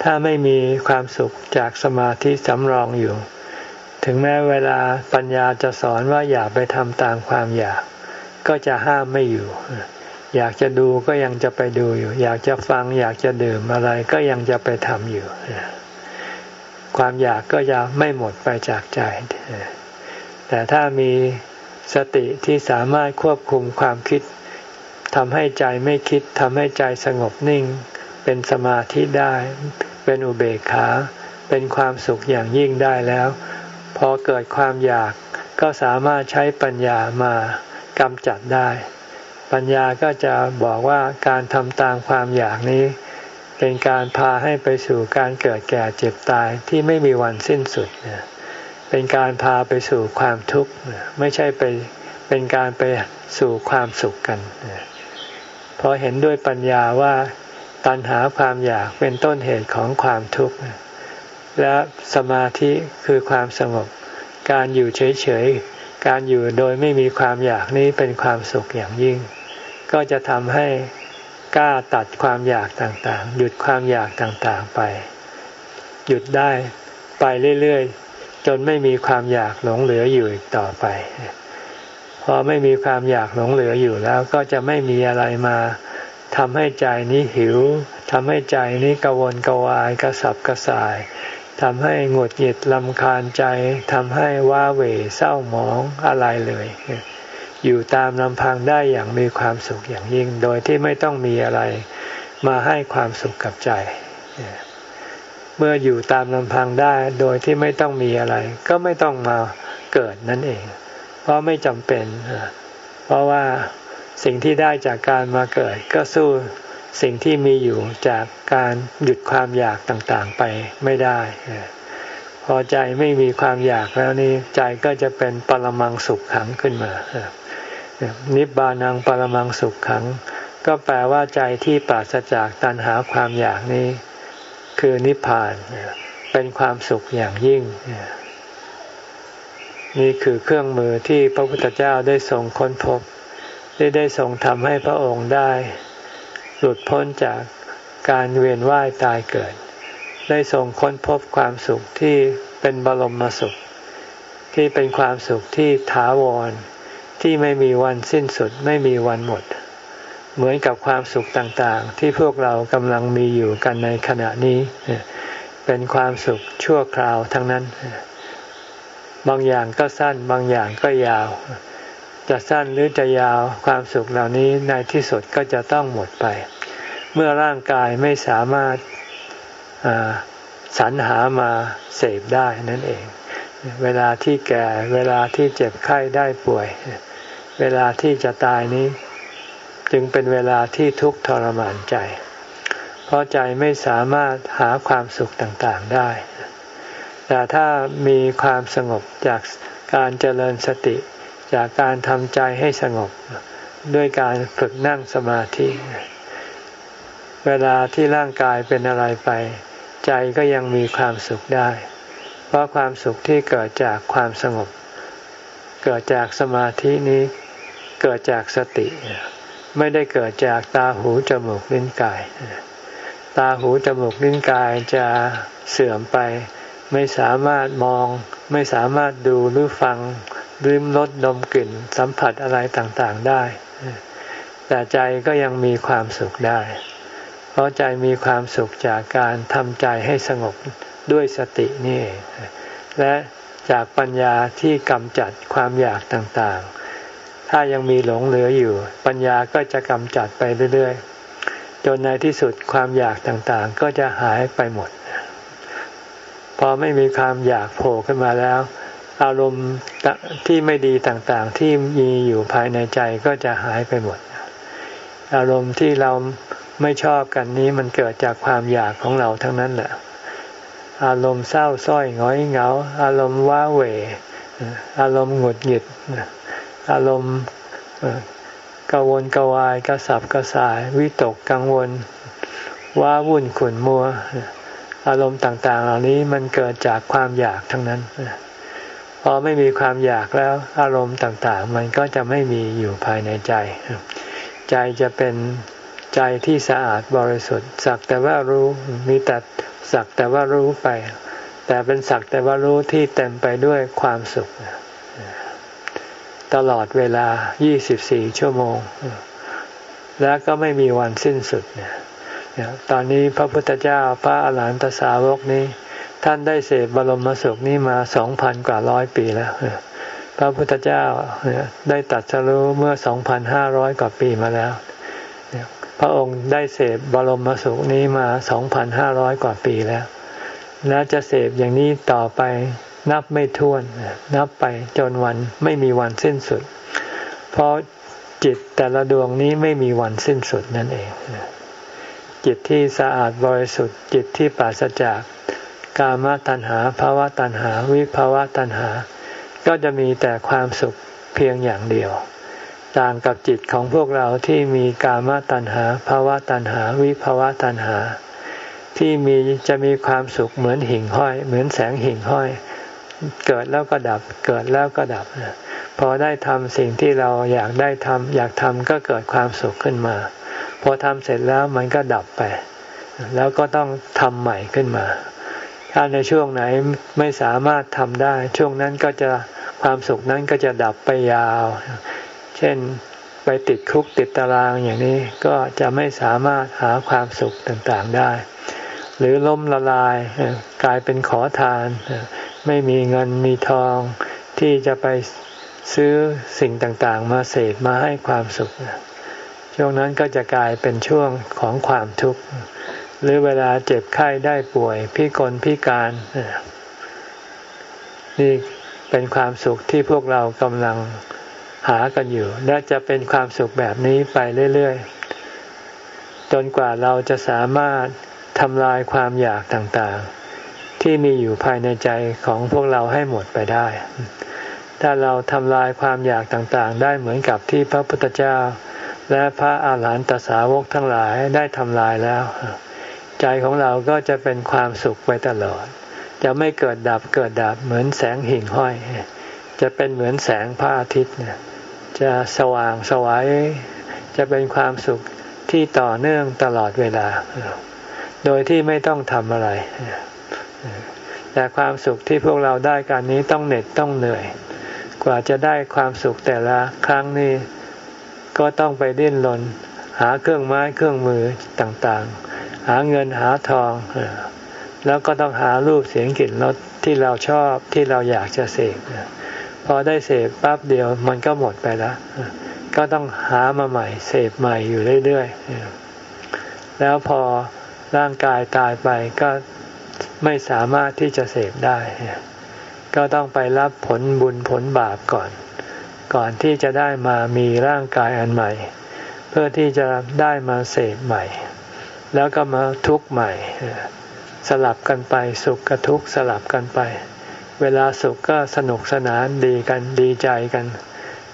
ถ้าไม่มีความสุขจากสมาธิสำรองอยู่ ถึงแม้เวลาปัญญาจะสอนว่าอย่าไปทำตามความอยาก ก็จะห้ามไม่อยู่ อยากจะดูก็ยังจะไปดูอยู่ อยากจะฟัง อยากจะดื่มอะไรก็ยังจะไปทำอยู่ ความอยากก็จะไม่หมดไปจากใจ แต่ถ้ามีสติที่สามารถควบคุมความคิดทำให้ใจไม่คิดทำให้ใจสงบนิ่ง เป็นสมาธิได้ เป็นอุเบกขา เป็นความสุขอย่างยิ่งได้แล้ว อเกิดความอยากก็สามารถใช้ปัญญามากำจัดได้ ปัญญาก็จะบอกว่าการทำตามความอยากนี้ เป็นการพาให้ไปสู่การเกิดแก่เจ็บตายที่ไม่มีวันสิ้นสุด เป็นการพาไปสู่ความทุกข์ไม่ใช่ไปเป็นการไปสู่ความสุขกันเพราะเห็นด้วยปัญญาว่าตัณหาความอยากเป็นต้นเหตุของความทุกข์ และสมาธิคือความสงบ การอยู่เฉยๆ การอยู่โดยไม่มีความอยากนี้เป็นความสุขอย่างยิ่ง ก็จะทำให้กล้าตัดความอยากต่างๆ หยุดความอยากต่างๆไป หยุดได้ไปเรื่อยๆ จนไม่มีความอยากหลงเหลืออยู่อีกต่อไป พอไม่มีความอยากหลงเหลืออยู่แล้วก็จะไม่มีอะไรมาทำให้ใจนี้หิวทำให้ใจนี้กวนกวายกระสับกระส่าย ทำให้หงุดหงิดลำคาญใจทำให้ว้าเหวเศร้าหมองอะไรเลย อยู่ตามลำพังได้อย่างมีความสุขอย่างยิ่ง โดยที่ไม่ต้องมีอะไร มาให้ความสุขกับใจ เมื่ออยู่ตามลำพังได้โดยที่ไม่ต้องมีอะไร ก็ไม่ต้องมาเกิดนั่นเอง เพราะไม่จำเป็น เพราะว่าสิ่งที่ได้จากการมาเกิด ก็สู้ สิ่งที่มีอยู่จากการหยุดความอยากต่างๆไปไม่ได้ พอใจไม่มีความอยากแล้วนี่ใจก็จะเป็นปรมังสุขขังขึ้นมา นิบานังปรมังสุขขัง ก็แปลว่าใจที่ปราศจากตัณหาความอยากนี้ คือนิพพาน เป็นความสุขอย่างยิ่ง นี่คือเครื่องมือที่พระพุทธเจ้าได้ทรงค้นพบที่ได้ทรงทำให้พระองค์ได้ ลุดพ้นจากการเวียนว่ายตายเกิด ได้ทรงค้นพบความสุขที่เป็นบรมสุข ที่เป็นความสุขที่ถาวร ที่ไม่มีวันสิ้นสุดไม่มีวันหมด เหมือนกับความสุขต่างๆ ที่พวกเรากำลังมีอยู่กันในขณะนี้ เป็นความสุขชั่วคราวทั้งนั้น บางอย่างก็สั้นบางอย่างก็ยาว จะสั้นหรือจะยาวความสุขเหล่านี้ในที่สุดก็จะต้องหมดไป เมื่อร่างกายไม่สามารถสรรหามาเสพได้นั่นเอง เวลาที่แก่เวลาที่เจ็บไข้ได้ป่วย เวลาที่จะตายนี้ จึงเป็นเวลาที่ทุกข์ทรมานใจ เพราะใจไม่สามารถหาความสุขต่างๆได้ แต่ถ้ามีความสงบจากการเจริญสติ จากการทำใจให้สงบ ด้วยการฝึกนั่งสมาธิ เวลาที่ร่างกายเป็นอะไรไป ใจก็ยังมีความสุขได้ เพราะความสุขที่เกิดจากความสงบ เกิดจากสมาธินี้เกิดจากสติ ไม่ได้เกิดจากตาหูจมูกลิ้นกาย ตาหูจมูกลิ้นกายจะเสื่อมไป ไม่สามารถมอง ไม่สามารถดูหรือฟังริมรสดมกลิ่นสัมผัสอะไรต่างๆได้ แต่ใจก็ยังมีความสุขได้ เพราะใจมีความสุขจากการทำใจให้สงบด้วยสตินี่ และจากปัญญาที่กำจัดความอยากต่างๆ ถ้ายังมีหลงเหลืออยู่ ปัญญาก็จะกำจัดไปเรื่อยๆ จนในที่สุดความอยากต่างๆ ก็จะหายไปหมด พอไม่มีความอยากโผล่ขึ้นมาแล้ว อารมณ์ที่ไม่ดีต่างๆ ที่มีอยู่ภายในใจก็จะหายไปหมด อารมณ์ที่เรา ไม่ชอบกันนี้มันเกิดจากความอยากของเราทั้งนั้นแหละ อารมณ์เศร้าส้อยง้อยเหงา อารมณ์ว้าเหวอารมณ์หงุดหงิด อารมณ์กังวลกวายกระสับกระส่ายวิตกกังวล ว้าวุ่นขุ่นมัว อารมณ์ต่าง ๆ เหล่านี้มันเกิดจากความอยากทั้งนั้นพอไม่มีความอยากแล้ว อารมณ์ต่าง ๆ มันก็จะไม่มีอยู่ภายในใจ ใจจะเป็น ใจที่สะอาดบริสุทธิ์ สักแต่ว่ารู้มีแต่สักแต่ว่ารู้ไป แต่เป็นสักแต่ว่ารู้ที่เต็มไปด้วยความสุข ตลอดเวลา 24 ชั่วโมง แล้วก็ไม่มีวันสิ้นสุดเนี่ยตอนนี้พระพุทธเจ้าพระอาหารหันตสาวกนี้ ท่านได้เสพบรมสุขนี้มาสองพันกว่าร้อยปีแล้วพระพุทธเจ้าได้ตัดสรู้เมื่อสองพันห้าร้อยกว่าปีมาแล้ว พระองค์ได้เสพบรมสุขนี้มาสองพันห้าร้อยกว่าปีแล้ว และจะเสพอย่างนี้ต่อไปนับไม่ถ้วน นับไปจนวันไม่มีวันสิ้นสุด เพราะจิตแต่ละดวงนี้ไม่มีวันสิ้นสุดนั่นเอง จิตที่สะอาดบริสุทธิ์ จิตที่ปราศจากกามตัณหาภาวะตัณหา วิภาวะตัณหา ก็จะมีแต่ความสุขเพียงอย่างเดียว ต่างกับจิตของพวกเราที่มีกามตัณหาภาวะตัณหา วิภาวะตัณหา ที่มีจะมีความสุขเหมือนหิ่งห้อย เหมือนแสงหิ่งห้อย เกิดแล้วก็ดับ เกิดแล้วก็ดับ พอได้ทำสิ่งที่เราอยากได้ทำอยากทำก็เกิดความสุขขึ้นมา พอทำเสร็จแล้วมันก็ดับไป แล้วก็ต้องทำใหม่ขึ้นมา ถ้าในช่วงไหนไม่สามารถทำได้ ช่วงนั้นก็จะความสุขนั้นก็จะดับไปยาว เช่นไปติดคุกติดตารางอย่างนี้ก็จะไม่สามารถหาความสุขต่างๆได้ หรือล้มละลายกลายเป็นขอทาน ไม่มีเงินมีทองที่จะไปซื้อสิ่งต่างๆ มาเสพมาให้ความสุข ช่วงนั้นก็จะกลายเป็นช่วงของความทุกข์ หรือเวลาเจ็บไข้ได้ป่วยพิกลพิการนี่เป็นความสุขที่พวกเรากำลัง หากันอยู่ และจะเป็นความสุขแบบนี้ไปเรื่อยๆ จนกว่าเราจะสามารถทำลายความอยากต่างๆ ที่มีอยู่ภายในใจของพวกเราให้หมดไปได้ ถ้าเราทำลายความอยากต่างๆ ได้เหมือนกับที่พระพุทธเจ้า และพระอาหารหันตสาวกทั้งหลายได้ทำลายแล้ว ใจของเราก็จะเป็นความสุขไปตลอด จะไม่เกิดดับเกิดดับเหมือนแสงหิ่งห้อย จะเป็นเหมือนแสงพระอาทิตย์เนี่ย จะสว่างสวัยจะเป็นความสุขที่ต่อเนื่องตลอดเวลา โดยที่ไม่ต้องทำอะไร แต่ความสุขที่พวกเราได้การนี้ต้องเหน็ดต้องเหนื่อย กว่าจะได้ความสุขแต่ละครั้งนี้ก็ต้องไปดิ้นรนหาเครื่องไม้เครื่องมือต่างๆ หาเงินหาทอง แล้วก็ต้องหารูปเสียงกลิ่นรสที่เราชอบที่เราอยากจะเสพ พอได้เสพปั๊บเดียวมันก็หมดไปแล้ว ก็ต้องหามาใหม่ เสพใหม่อยู่เรื่อยๆ แล้วพอร่างกายตายไปก็ไม่สามารถที่จะเสพได้ ก็ต้องไปรับผลบุญผลบาปก่อน ก่อนที่จะได้มามีร่างกายอันใหม่ เพื่อที่จะได้มาเสพใหม่ แล้วก็มาทุกข์ใหม่ สลับกันไปสุขกับทุกข์สลับกันไป เวลาสุขก็สนุกสนานดีกันดีใจกัน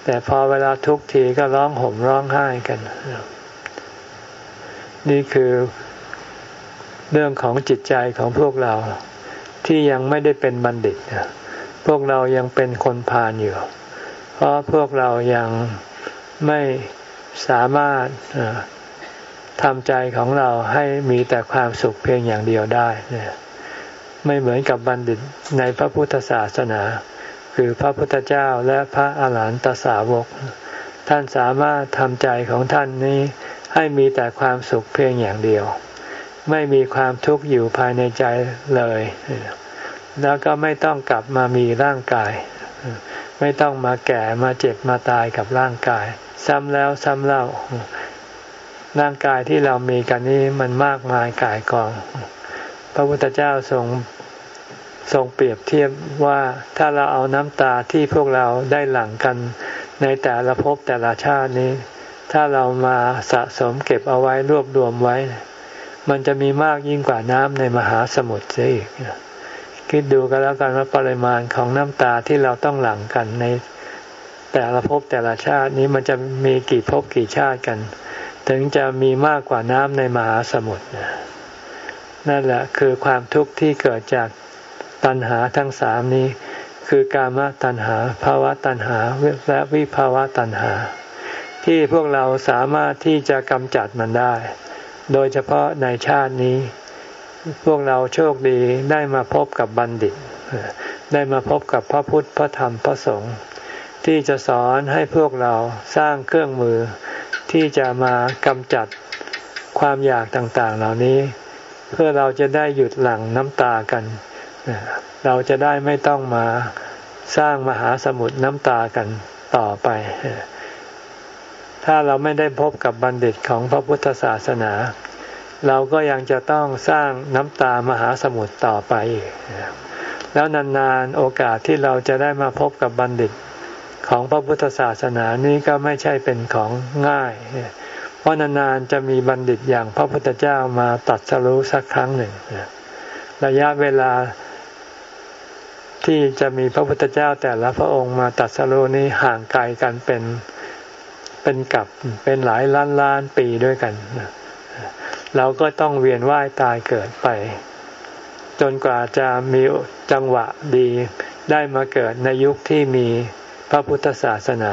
แต่พอเวลาทุกข์ทีก็ร้องห่มร้องไห้กัน นี่คือเรื่องของจิตใจของพวกเราที่ยังไม่ได้เป็นบัณฑิต พวกเรายังเป็นคนพาลอยู่ เพราะพวกเรายังไม่สามารถทำใจของเราให้มีแต่ความสุขเพียงอย่างเดียวได้เนี่ย ไม่เหมือนกับบัณฑิตในพระพุทธศาสนา คือพระพุทธเจ้าและพระอาหารหันตสาวก ท่านสามารถทำใจของท่านนี้ให้มีแต่ความสุขเพียงอย่างเดียว ไม่มีความทุกข์อยู่ภายในใจเลย แล้วก็ไม่ต้องกลับมามีร่างกาย ไม่ต้องมาแก่มาเจ็บมาตายกับร่างกาย ซ้ำแล้วซ้ำเล่าร่างกายที่เรามีกันนี้มันมากมายกายกอง พระพุทธเจ้าทรงทรงเปรียบเทียบว่าถ้าเราเอาน้ำตาที่พวกเราได้หลั่งกันในแต่ละภพแต่ละชาตินี้ ถ้าเรามาสะสมเก็บเอาไว้รวบรวมไว้ มันจะมีมากยิ่งกว่าน้ำในมหาสมุทรเสียอีกคิดดูกันแล้วกันว่าปริมาณของน้ำตาที่เราต้องหลั่งกันในแต่ละภพแต่ละชาตินี้มันจะมีกี่ภพกี่ชาติกัน ถึงจะมีมากกว่าน้ำในมหาสมุทรนั่ นั่นแหละคือความทุกข์ที่เกิดจากตัณหาทั้งสามนี้ คือกามตัณหาภาวะตัณหาและวิภาวะตัณหา ที่พวกเราสามารถที่จะกำจัดมันได้ โดยเฉพาะในชาตินี้ พวกเราโชคดีได้มาพบกับบัณฑิต ได้มาพบกับพระพุทธพระธรรมพระสงฆ์ที่จะสอนให้พวกเราสร้างเครื่องมือที่จะมากำจัดความอยากต่างๆ เหล่านี้ เพื่อเราจะได้หยุดหลั่งน้ำตากัน เราจะได้ไม่ต้องมาสร้างมหาสมุทรน้ำตากันต่อไป ถ้าเราไม่ได้พบกับบัณฑิตของพระพุทธศาสนา เราก็ยังจะต้องสร้างน้ำตามหาสมุทรต่อไปอีกแล้วนานๆโอกาสที่เราจะได้มาพบกับบัณฑิตของพระพุทธศาสนานี้ก็ไม่ใช่เป็นของง่าย เพราะนานๆจะมีบัณฑิตอย่างพระพุทธเจ้ามาตัดสรู้สักครั้งหนึ่งระยะเวลาที่จะมีพระพุทธเจ้าแต่ละพระองค์มาตัดสรู้นี้ห่างไกลกันเป็นเป็นกับเป็นหลายล้านล้านปีด้วยกัน เราก็ต้องเวียนว่ายตายเกิดไป จนกว่าจะมีจังหวะดีได้มาเกิดในยุคที่มีพระพุทธศาสนา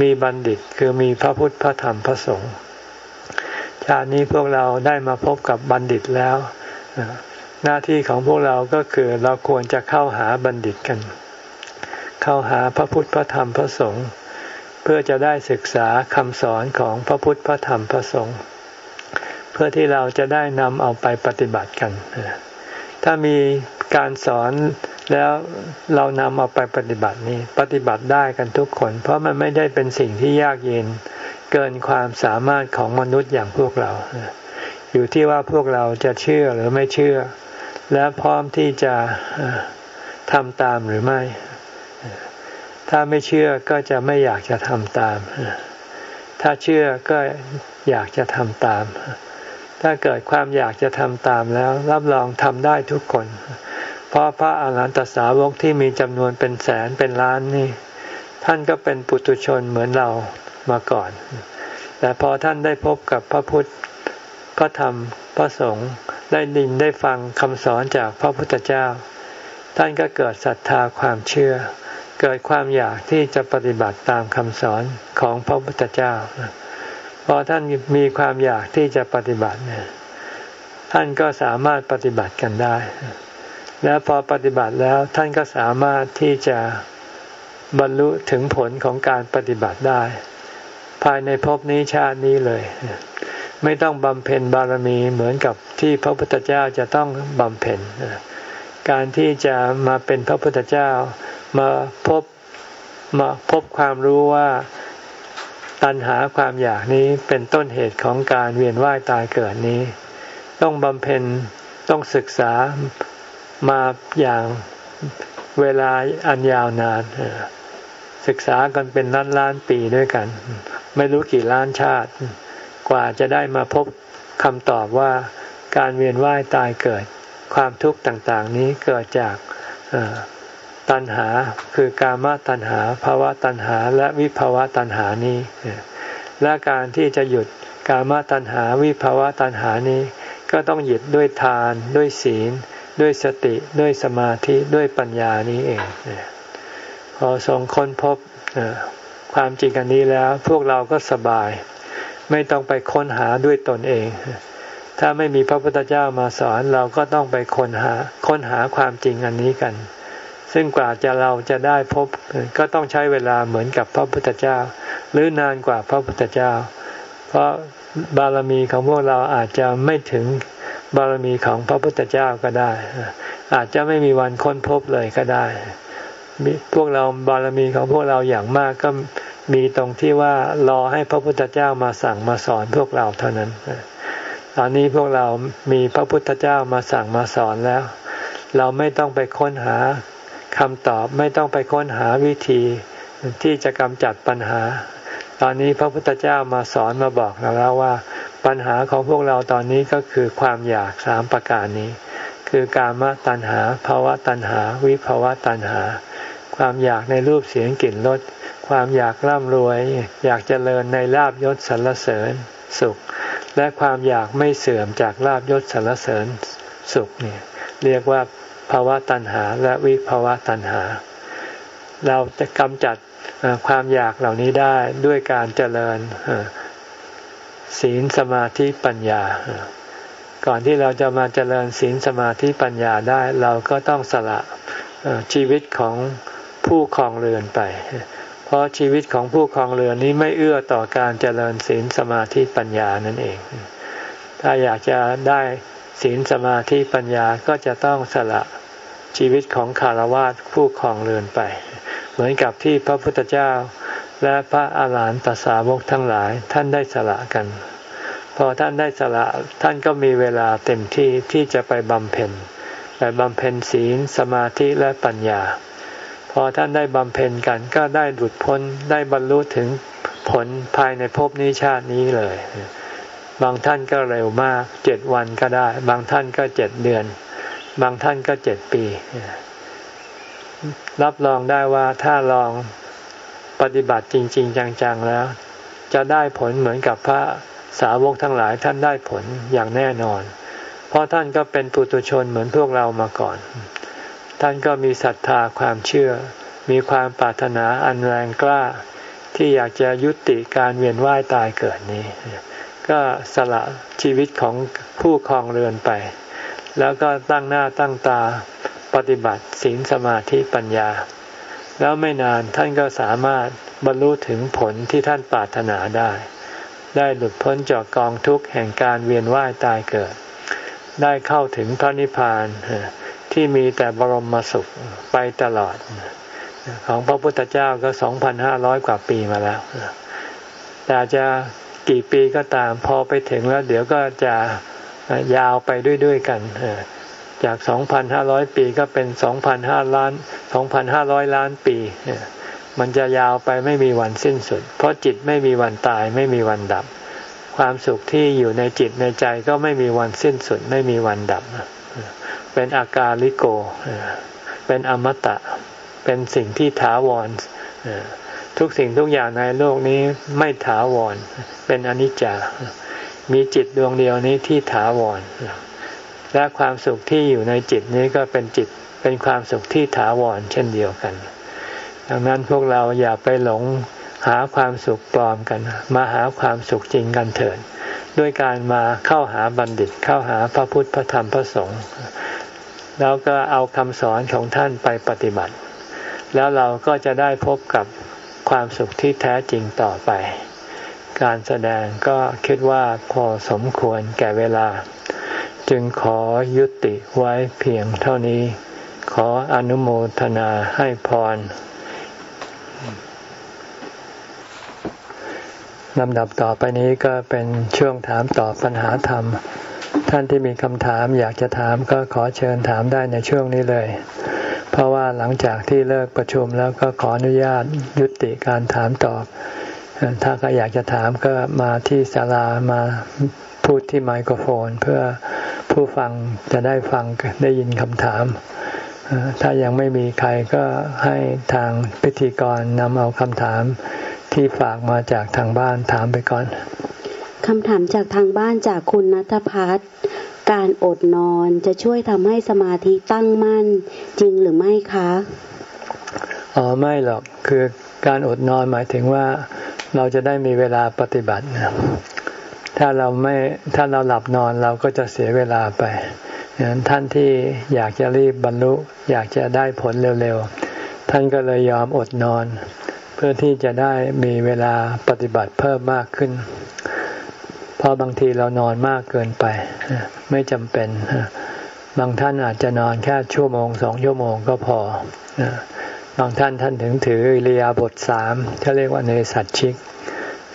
มีบัณฑิตคือมีพระพุทธพระธรรมพระสงฆ์ชาตินี้พวกเราได้มาพบกับบัณฑิตแล้ว หน้าที่ของพวกเราก็คือเราควรจะเข้าหาบัณฑิตกัน เข้าหาพระพุทธพระธรรมพระสงฆ์เพื่อจะได้ศึกษาคำสอนของพระพุทธพระธรรมพระสงฆ์เพื่อที่เราจะได้นำเอาไปปฏิบัติกัน ถ้ามี การสอนแล้วเรานำเอาไปปฏิบัตินี้ ปฏิบัติได้กันทุกคน เพราะมันไม่ได้เป็นสิ่งที่ยากเย็น เกินความสามารถของมนุษย์อย่างพวกเรา อยู่ที่ว่าพวกเราจะเชื่อหรือไม่เชื่อ และพร้อมที่จะทำตามหรือไม่ ถ้าไม่เชื่อก็จะไม่อยากจะทำตาม ถ้าเชื่อก็อยากจะทำตาม ถ้าเกิดความอยากจะทำตามแล้ว รับรองทำได้ทุกคน เพราะพระอาหารหันตสาวกที่มีจำนวนเป็นแสนเป็นล้านนี่ ท่านก็เป็นปุถุชนเหมือนเรามาก่อน แต่พอท่านได้พบกับพระพุทธพระธรรมพระสงฆ์ได้ดินได้ฟังคำสอนจากพระพุทธเจ้า ท่านก็เกิดศรัทธาความเชื่อ เกิดความอยากที่จะปฏิบัติตามคำสอนของพระพุทธเจ้า พอท่านมีความอยากที่จะปฏิบัติเนี่ยท่านก็สามารถปฏิบัติกันได้ แล้วพอปฏิบัติแล้วท่านก็สามารถที่จะบรรลุถึงผลของการปฏิบัติได้ ภายในภพนี้ชาตินี้เลย ไม่ต้องบำเพ็ญบารมีเหมือนกับที่พระพุทธเจ้าจะต้องบำเพ็ญการที่จะมาเป็นพระพุทธเจ้ามาพบมาพบความรู้ว่าตัณหาความอยากนี้เป็นต้นเหตุของการเวียนว่ายตายเกิดนี้ ต้องบำเพ็ญต้องศึกษา มาอย่างเวลาอันยาวนานศึกษากันเป็นล้านล้านปีด้วยกัน ไม่รู้กี่ล้านชาติ กว่าจะได้มาพบคำตอบว่าการเวียนว่ายตายเกิด ความทุกข์ต่างๆ นี้เกิดจากตัณหาคือกามตัณหาภาวะตัณหาและวิภาวะตัณหานี้ และการที่จะหยุดกามตัณหาวิภาวะตัณหานี้ ก็ต้องหยุดด้วยทานด้วยศีล ด้วยสติด้วยสมาธิด้วยปัญญานี้เอง พอทรงค้นพบความจริงอันนี้แล้ว พวกเราก็สบาย ไม่ต้องไปค้นหาด้วยตนเอง ถ้าไม่มีพระพุทธเจ้ามาสอนเราก็ต้องไปค้นหาค้นหาความจริงอันนี้กัน ซึ่งกว่าจะเราจะได้พบก็ต้องใช้เวลาเหมือนกับพระพุทธเจ้า หรือนานกว่าพระพุทธเจ้า เพราะบารมีของพวกเราอาจจะไม่ถึง บารมีของพระพุทธเจ้าก็ได้ อาจจะไม่มีวันค้นพบเลยก็ได้ พวกเราบารมีของพวกเราอย่างมากก็มีตรงที่ว่ารอให้พระพุทธเจ้ามาสั่งมาสอนพวกเราเท่านั้น ตอนนี้พวกเรามีพระพุทธเจ้ามาสั่งมาสอนแล้ว เราไม่ต้องไปค้นหาคำตอบไม่ต้องไปค้นหาวิธีที่จะกำจัดปัญหา ตอนนี้พระพุทธเจ้ามาสอนมาบอกเราแล้วว่า ปัญหาของพวกเราตอนนี้ก็คือความอยากสามประการนี้ คือกามตัณหาภาวะตัณหา วิภาวะตัณหา ความอยากในรูปเสียงกลิ่นรสความอยากร่ำรวย อยากเจริญในลาบยศสรรเสริญสุข และความอยากไม่เสื่อมจากลาบยศสรรเสริญสุขเนี่ยเรียกว่าภาวะตัณหาและวิภาวะตัณหา เราจะกำจัดความอยากเหล่านี้ได้ด้วยการเจริญ ศีลสมาธิปัญญา ก่อนที่เราจะมาเจริญศีลสมาธิปัญญาได้ เราก็ต้องสละชีวิตของผู้ครองเรือนไป เพราะชีวิตของผู้ครองเรือนนี้ไม่เอื้อต่อการเจริญศีลสมาธิปัญญานั่นเอง ถ้าอยากจะได้ศีลสมาธิปัญญาก็จะต้องสละชีวิตของคารวะผู้ครองเรือนไป เหมือนกับที่พระพุทธเจ้า และพระอาหารหันตสาวกทั้งหลายท่านได้สละกัน พอท่านได้สละท่านก็มีเวลาเต็มที่ที่จะไปบำเพ็ญไปบำเพ็ญศีลสมาธิและปัญญา พอท่านได้บำเพ็ญกันก็ได้หลุดพ้นได้บรรลุถึงผลภายในภพนี้ชาตินี้เลย บางท่านก็เร็วมากเจ็ดวันก็ได้ บางท่านก็เจ็ดเดือน บางท่านก็เจ็ดปี รับรองได้ว่าถ้าลอง ปฏิบัติจริง ๆ จังๆแล้ว จะได้ผลเหมือนกับพระสาวกทั้งหลายท่านได้ผลอย่างแน่นอน เพราะท่านก็เป็นปุถุชนเหมือนพวกเรามาก่อน ท่านก็มีศรัทธาความเชื่อ มีความปรารถนาอันแรงกล้า ที่อยากจะยุติการเวียนว่ายตายเกิดนี้ ก็สละชีวิตของผู้ครองเรือนไป แล้วก็ตั้งหน้าตั้งตาปฏิบัติศีลสมาธิปัญญา แล้วไม่นานท่านก็สามารถบรรลุถึงผลที่ท่านปรารถนาได้ ได้หลุดพ้นจากกองทุกข์แห่งการเวียนว่ายตายเกิด ได้เข้าถึงพระนิพพานที่มีแต่บรมสุขไปตลอด ของพระพุทธเจ้าก็สองพันห้าร้อยกว่าปีมาแล้ว แต่จะกี่ปีก็ตามพอไปถึงแล้ว เดี๋ยวก็จะยาวไปด้วยๆกัน จากสองพันห้าร้อยปีก็เป็นสองพันห้าล้านสองพันห้าร้อยล้านปี มันจะยาวไปไม่มีวันสิ้นสุด เพราะจิตไม่มีวันตายไม่มีวันดับ ความสุขที่อยู่ในจิตในใจก็ไม่มีวันสิ้นสุด ไม่มีวันดับ เป็นอากาลิโก เป็นอมตะ เป็นสิ่งที่ถาวร ทุกสิ่งทุกอย่างในโลกนี้ไม่ถาวร เป็นอนิจจา มีจิตดวงเดียวนี้ที่ถาวร และความสุขที่อยู่ในจิตนี้ก็เป็นจิตเป็นความสุขที่ถาวรเช่นเดียวกัน ดังนั้นพวกเราอย่าไปหลงหาความสุขปลอมกัน มาหาความสุขจริงกันเถิดด้วยการมาเข้าหาบัณฑิตเข้าหาพระพุทธพระธรรมพระสงฆ์แล้วก็เอาคำสอนของท่านไปปฏิบัติ แล้วเราก็จะได้พบกับความสุขที่แท้จริงต่อไป การแสดงก็คิดว่าพอสมควรแก่เวลา จึงขอยุติไว้เพียงเท่านี้ ขออนุโมทนาให้พรลำดับต่อไปนี้ก็เป็นช่วงถามตอบปัญหาธรรม ท่านที่มีคำถามอยากจะถามก็ขอเชิญถามได้ในช่วงนี้เลย เพราะว่าหลังจากที่เลิกประชุมแล้วก็ขออนุญาตยุติการถามตอบ ถ้าใครอยากจะถามก็มาที่ศาลามา พูดที่ไมโครโฟน เพื่อผู้ฟังจะได้ฟังได้ยินคำถาม ถ้ายังไม่มีใครก็ให้ทางพิธีกรนำเอาคำถามที่ฝากมาจากทางบ้านถามไปก่อนคำถามจากทางบ้านจากคุณนัทพัฒน์การอดนอนจะช่วยทำให้สมาธิตั้งมั่นจริงหรือไม่คะอ๋อไม่หรอกคือการอดนอนหมายถึงว่าเราจะได้มีเวลาปฏิบัติ ถ้าเราไม่ถ้าเราหลับนอนเราก็จะเสียเวลาไปฉะนั้นท่านที่อยากจะรีบบรรลุ อยากจะได้ผลเร็วๆ ท่านก็เลยยอมอดนอน เพื่อที่จะได้มีเวลาปฏิบัติเพิ่มมากขึ้น เพราะบางทีเรานอนมากเกินไป ไม่จำเป็น บางท่านอาจจะนอนแค่ชั่วโมงสองชั่วโมงก็พอบางท่านท่านถึงถือเรียบทสามเขาเรียกว่าในสัตชิก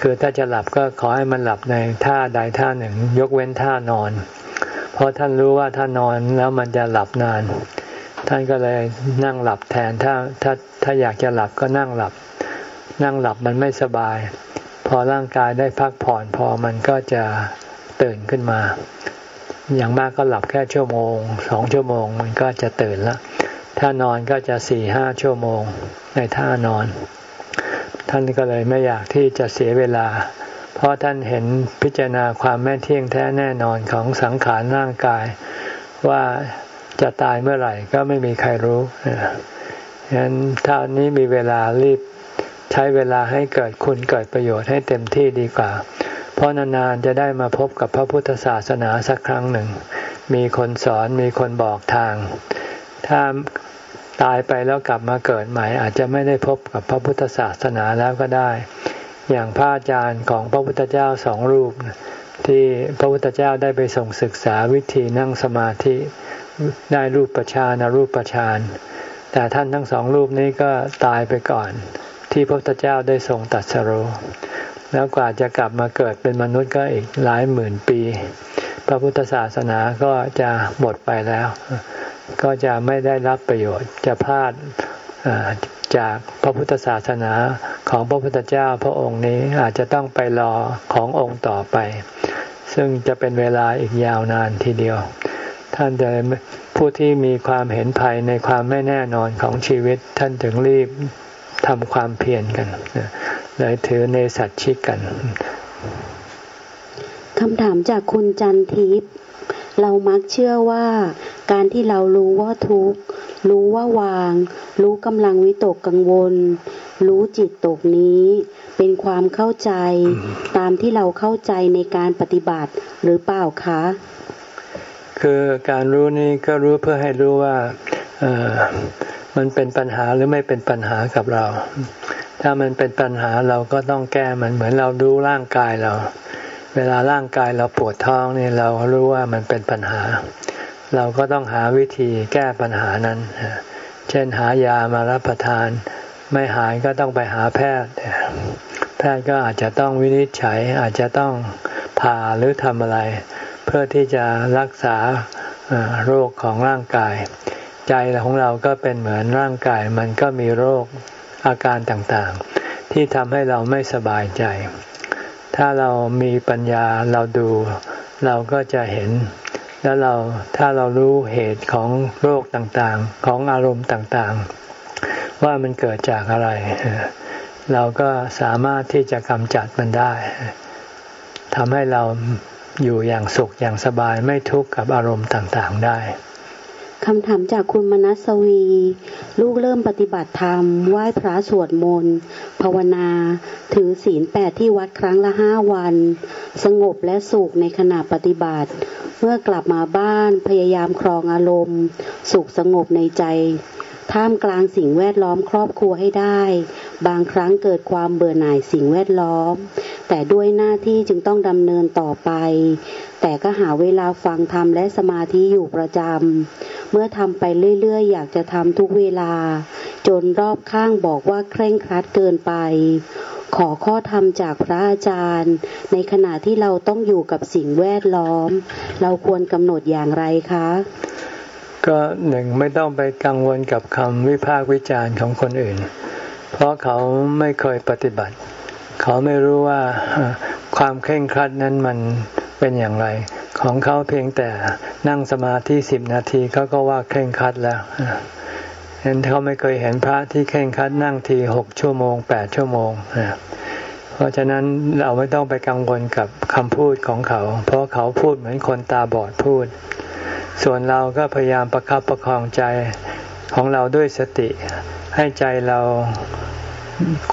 คือถ้าจะหลับก็ขอให้มันหลับในท่าใดท่าหนึ่ง ยกเว้นท่านอน เพราะท่านรู้ว่าถ้านอนแล้วมันจะหลับนาน ท่านก็เลยนั่งหลับแทนถ้าถ้าถ้าอยากจะหลับก็นั่งหลับ นั่งหลับมันไม่สบาย พอร่างกายได้พักผ่อนพอมันก็จะตื่นขึ้นมา อย่างมากก็หลับแค่ชั่วโมงสองชั่วโมงมันก็จะตื่นแล้วถ้านอนก็จะสี่ห้าชั่วโมงในท่านอน ท่านก็เลยไม่อยากที่จะเสียเวลา เพราะท่านเห็นพิจารณาความแม่เที่ยงแท้แน่นอนของสังขารร่างกาย ว่าจะตายเมื่อไหร่ก็ไม่มีใครรู้ฉะนั้นถ้านี้มีเวลารีบใช้เวลาให้เกิดคุณเกิดประโยชน์ให้เต็มที่ดีกว่า เพราะนานๆจะได้มาพบกับพระพุทธศาสนาสักครั้งหนึ่ง มีคนสอนมีคนบอกทาง ถ้า ตายไปแล้วกลับมาเกิดใหม่ อาจจะไม่ได้พบกับพระพุทธศาสนาแล้วก็ได้ อย่างพระอาจารย์ของพระพุทธเจ้าสองรูป ที่พระพุทธเจ้าได้ไปส่งศึกษาวิธีนั่งสมาธิได้รูปประชานรูปประชานแต่ท่านทั้งสองรูปนี้ก็ตายไปก่อน ที่พระพุทธเจ้าได้ทรงตัดสรู้แล้วกว่าจะกลับมาเกิดเป็นมนุษย์ก็อีกหลายหมื่นปี พระพุทธศาสนาก็จะหมดไปแล้ว ก็จะไม่ได้รับประโยชน์จะพลาดจากพระพุทธศาสนาของพระพุทธเจ้าพระองค์นี้อาจจะต้องไปรอขององค์ต่อไป ซึ่งจะเป็นเวลาอีกยาวนานทีเดียว ท่านจะผู้ที่มีความเห็นภัยในความไม่แน่นอนของชีวิต ท่านถึงรีบทำความเพียรกันเลยถือในสัตว์ชิกกันคำถามจากคุณจันทิพย์ เรามักเชื่อว่าการที่เรารู้ว่าทุกข์ รู้ว่าวาง รู้กำลังวิตกกังวล รู้จิตตกนี้ เป็นความเข้าใจ ตามที่เราเข้าใจในการปฏิบัติหรือเปล่าคะ คือการรู้นี้ก็รู้เพื่อให้รู้ว่ามันเป็นปัญหาหรือไม่เป็นปัญหากับเรา ถ้ามันเป็นปัญหาเราก็ต้องแก้มันเหมือนเราดูร่างกายเรา เวลาร่างกายเราปวดท้องนี่เรารู้ว่ามันเป็นปัญหา เราก็ต้องหาวิธีแก้ปัญหานั้น เช่นหายามารับประทาน ไม่หายก็ต้องไปหาแพทย์ แพทย์ก็อาจจะต้องวินิจฉัยอาจจะต้องผ่าหรือทำอะไร เพื่อที่จะรักษาโรคของร่างกาย ใจของเราก็เป็นเหมือนร่างกาย มันก็มีโรคอาการต่างๆ ที่ทำให้เราไม่สบายใจ ถ้าเรามีปัญญาเราดู เราก็จะเห็น แล้วเราถ้าเรารู้เหตุของโรคต่างๆ ของอารมณ์ต่างๆ ว่ามันเกิดจากอะไร เราก็สามารถที่จะกำจัดมันได้ทำให้เราอยู่อย่างสุขอย่างสบายไม่ทุกข์กับอารมณ์ต่างๆได้ คำถามจากคุณมนัสวี ลูกเริ่มปฏิบัติธรรม ไหว้พระสวดมนต์ภาวนา ถือศีลแปดที่วัดครั้งละห้าวัน สงบและสุขในขณะปฏิบัติ เมื่อกลับมาบ้านพยายามครองอารมณ์ สุขสงบในใจ ท่ามกลางสิ่งแวดล้อมครอบครัวให้ได้ บางครั้งเกิดความเบื่อหน่ายสิ่งแวดล้อม แต่ด้วยหน้าที่จึงต้องดำเนินต่อไป แต่ก็หาเวลาฟังธรรมและสมาธิอยู่ประจำ เมื่อทำไปเรื่อยๆ อยากจะทำทุกเวลา จนรอบข้างบอกว่าเคร่งครัดเกินไปขอข้อธรรมจากพระอาจารย์ ในขณะที่เราต้องอยู่กับสิ่งแวดล้อม เราควรกำหนดอย่างไรคะ ก็หนึ่งไม่ต้องไปกังวลกับคำวิพากษ์วิจารณ์ของคนอื่น เพราะเขาไม่เคยปฏิบัติ เขาไม่รู้ว่าความเคร่งครัดนั้นมันเป็นอย่างไร ของเขาเพียงแต่นั่งสมาธิสิบนาทีเขาก็ว่าเคร่งครัดแล้วเห็นเขาไม่เคยเห็นพระที่เคร่งครัดนั่งทีหกชั่วโมงแปดชั่วโมงเพราะฉะนั้นเราไม่ต้องไปกังวลกับคำพูดของเขา เพราะเขาพูดเหมือนคนตาบอดพูด ส่วนเราก็พยายามประคับประคองใจของเราด้วยสติ ให้ใจเรา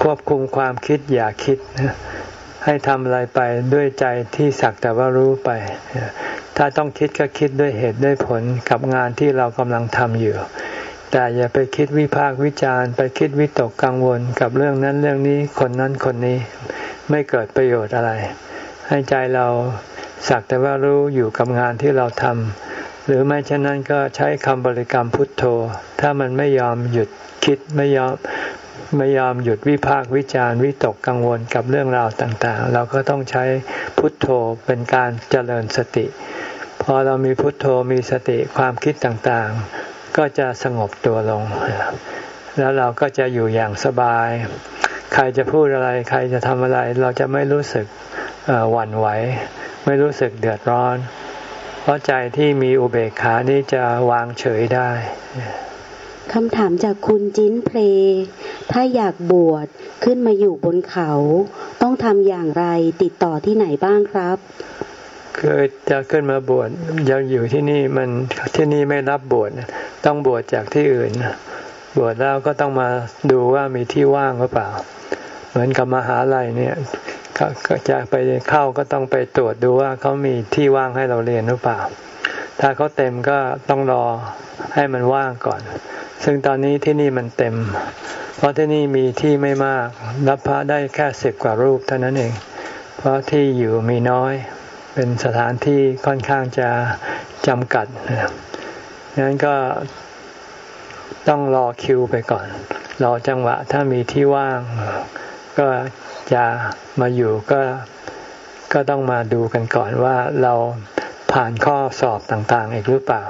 ควบคุมความคิดอย่าคิด ให้ทำอะไรไปด้วยใจที่สักแต่ว่ารู้ไป ถ้าต้องคิดก็คิดด้วยเหตุด้วยผลกับงานที่เรากำลังทำอยู่ แต่อย่าไปคิดวิพากษ์วิจารไปคิดวิตกกังวลกับเรื่องนั้นเรื่องนี้คนนั้นคนนี้ ไม่เกิดประโยชน์อะไร ให้ใจเราสักแต่ว่ารู้อยู่กับงานที่เราทำ หรือไม่เช่นนั้นก็ใช้คำบริกรรมพุทโธ ถ้ามันไม่ยอมหยุดคิดไม่ยอมไม่ยอมหยุดวิพากวิจารวิตกกังวลกับเรื่องราวต่างๆ เราก็ต้องใช้พุทโธเป็นการเจริญสติ พอเรามีพุทโธมีสติความคิดต่างๆ ก็จะสงบตัวลง แล้วเราก็จะอยู่อย่างสบาย ใครจะพูดอะไร ใครจะทำอะไร เราจะไม่รู้สึกหวั่นไหว ไม่รู้สึกเดือดร้อน เพราะใจที่มีอุเบกขานี้จะวางเฉยได้คำถามจากคุณจิ้นเพล ถ้าอยากบวชขึ้นมาอยู่บนเขา ต้องทำอย่างไรติดต่อที่ไหนบ้างครับคือจะขึ้นมาบวชยังอยู่ที่นี่มันที่นี่ไม่รับบวชต้องบวชจากที่อื่น บวชแล้วก็ต้องมาดูว่ามีที่ว่างหรือเปล่า เหมือนกับมหาลัยเนี่ยก็ จะไปเข้าก็ต้องไปตรวจดูว่าเขามีที่ว่างให้เราเรียนหรือเปล่า ถ้าเขาเต็มก็ต้องรอให้มันว่างก่อน ซึ่งตอนนี้ที่นี่มันเต็ม เพราะที่นี่มีที่ไม่มาก รับพระได้แค่สิบกว่ารูปเท่านั้นเอง เพราะที่อยู่มีน้อย เป็นสถานที่ค่อนข้างจะจำกัดนั้นก็ต้องรอคิวไปก่อน รอจังหวะถ้ามีที่ว่าง ก็จะ มาอยู่ก็ก็ต้องมาดูกันก่อนว่าเราผ่านข้อสอบต่างๆ อีกหรือเปล่า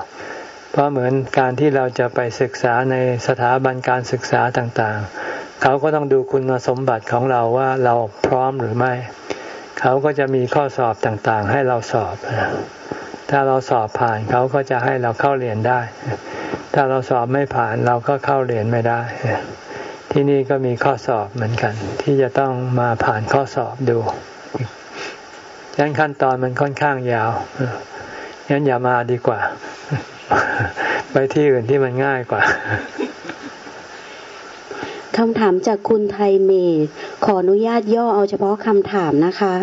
เพราะเหมือนการที่เราจะไปศึกษาในสถาบันการศึกษาต่างๆ เขาก็ต้องดูคุณสมบัติของเราว่าเราพร้อมหรือไม่ เขาก็จะมีข้อสอบต่างๆ ให้เราสอบ ถ้าเราสอบผ่านเขาก็จะให้เราเข้าเรียนได้ ถ้าเราสอบไม่ผ่านเราก็เข้าเรียนไม่ได้ ที่นี่ก็มีข้อสอบเหมือนกัน ที่จะต้องมาผ่านข้อสอบดูฉะนั้นขั้นตอนมันค่อนข้างยาวงั้นอย่ามาดีกว่า ไปที่อื่นที่มันง่ายกว่าคำถามจากคุณไทยเมย์ขออนุญาตย่อเอาเฉพาะคำถามนะคะ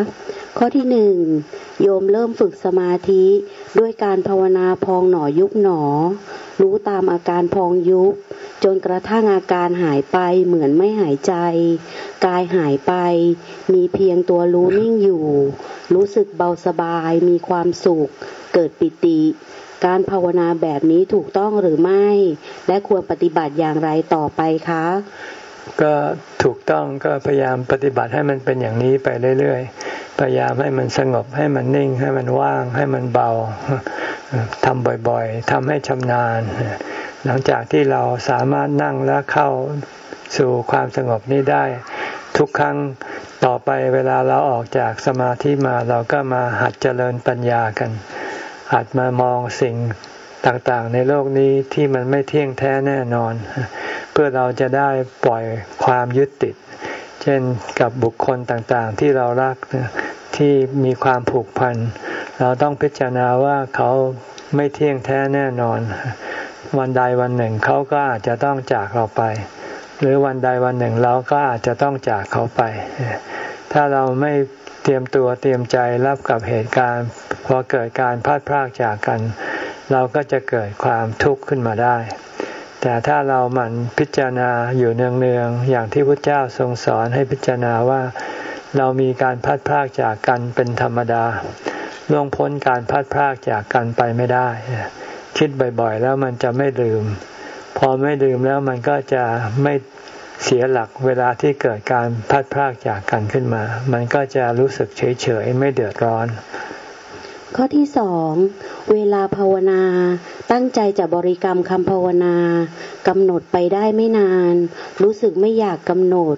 ข้อที่หนึ่งโยมเริ่มฝึกสมาธิด้วยการภาวนาพองหนอยุบหนอ รู้ตามอาการพองยุบ จนกระทั่งอาการหายไปเหมือนไม่หายใจ กายหายไป มีเพียงตัวรู้นิ่งอยู่ รู้สึกเบาสบายมีความสุข เกิดปิติ การภาวนาแบบนี้ถูกต้องหรือไม่ และควรปฏิบัติอย่างไรต่อไปคะ ก็ถูกต้องก็พยายามปฏิบัติให้มันเป็นอย่างนี้ไปเรื่อยๆ พยายามให้มันสงบให้มันนิ่ง ให้มันว่าง ให้มันเบาทำบ่อยๆทำให้ชำนาญ หลังจากที่เราสามารถนั่งและเข้าสู่ความสงบนี้ได้ ทุกครั้งต่อไปเวลาเราออกจากสมาธิมาเราก็มาหัดเจริญปัญญากัน หัดมามองสิ่งต่างๆ ในโลกนี้ที่มันไม่เที่ยงแท้แน่นอน เพื่อเราจะได้ปล่อยความยึดติด เช่นกับบุคคลต่างๆ ที่เรารักที่มีความผูกพัน เราต้องพิจารณาว่าเขาไม่เที่ยงแท้แน่นอน วันใดวันหนึ่งเขาก็อาจจะต้องจากเราไป หรือวันใดวันหนึ่งเราก็อาจจะต้องจากเขาไป ถ้าเราไม่เตรียมตัวเตรียมใจรับกับเหตุการณ์พอเกิดการพลาดพลาดจากกัน เราก็จะเกิดความทุกข์ขึ้นมาได้ แต่ถ้าเราหมั่นพิจารณาอยู่เนืองๆอย่างที่พระเจ้าทรงสอนให้พิจารณาว่าเรามีการพัดพลากจากกันเป็นธรรมดาล่วงพ้นการพัดพลากจากกันไปไม่ได้ คิดบ่อยๆ แล้วมันจะไม่ลืม พอไม่ลืมแล้วมันก็จะไม่เสียหลักเวลาที่เกิดการพัดพรากจากกันขึ้นมา มันก็จะรู้สึกเฉยๆ ไม่เดือดร้อน ข้อที่สองเวลาภาวนา ตั้งใจจะบริกรรมคำภาวนากำหนดไปได้ไม่นาน รู้สึกไม่อยากกำหนด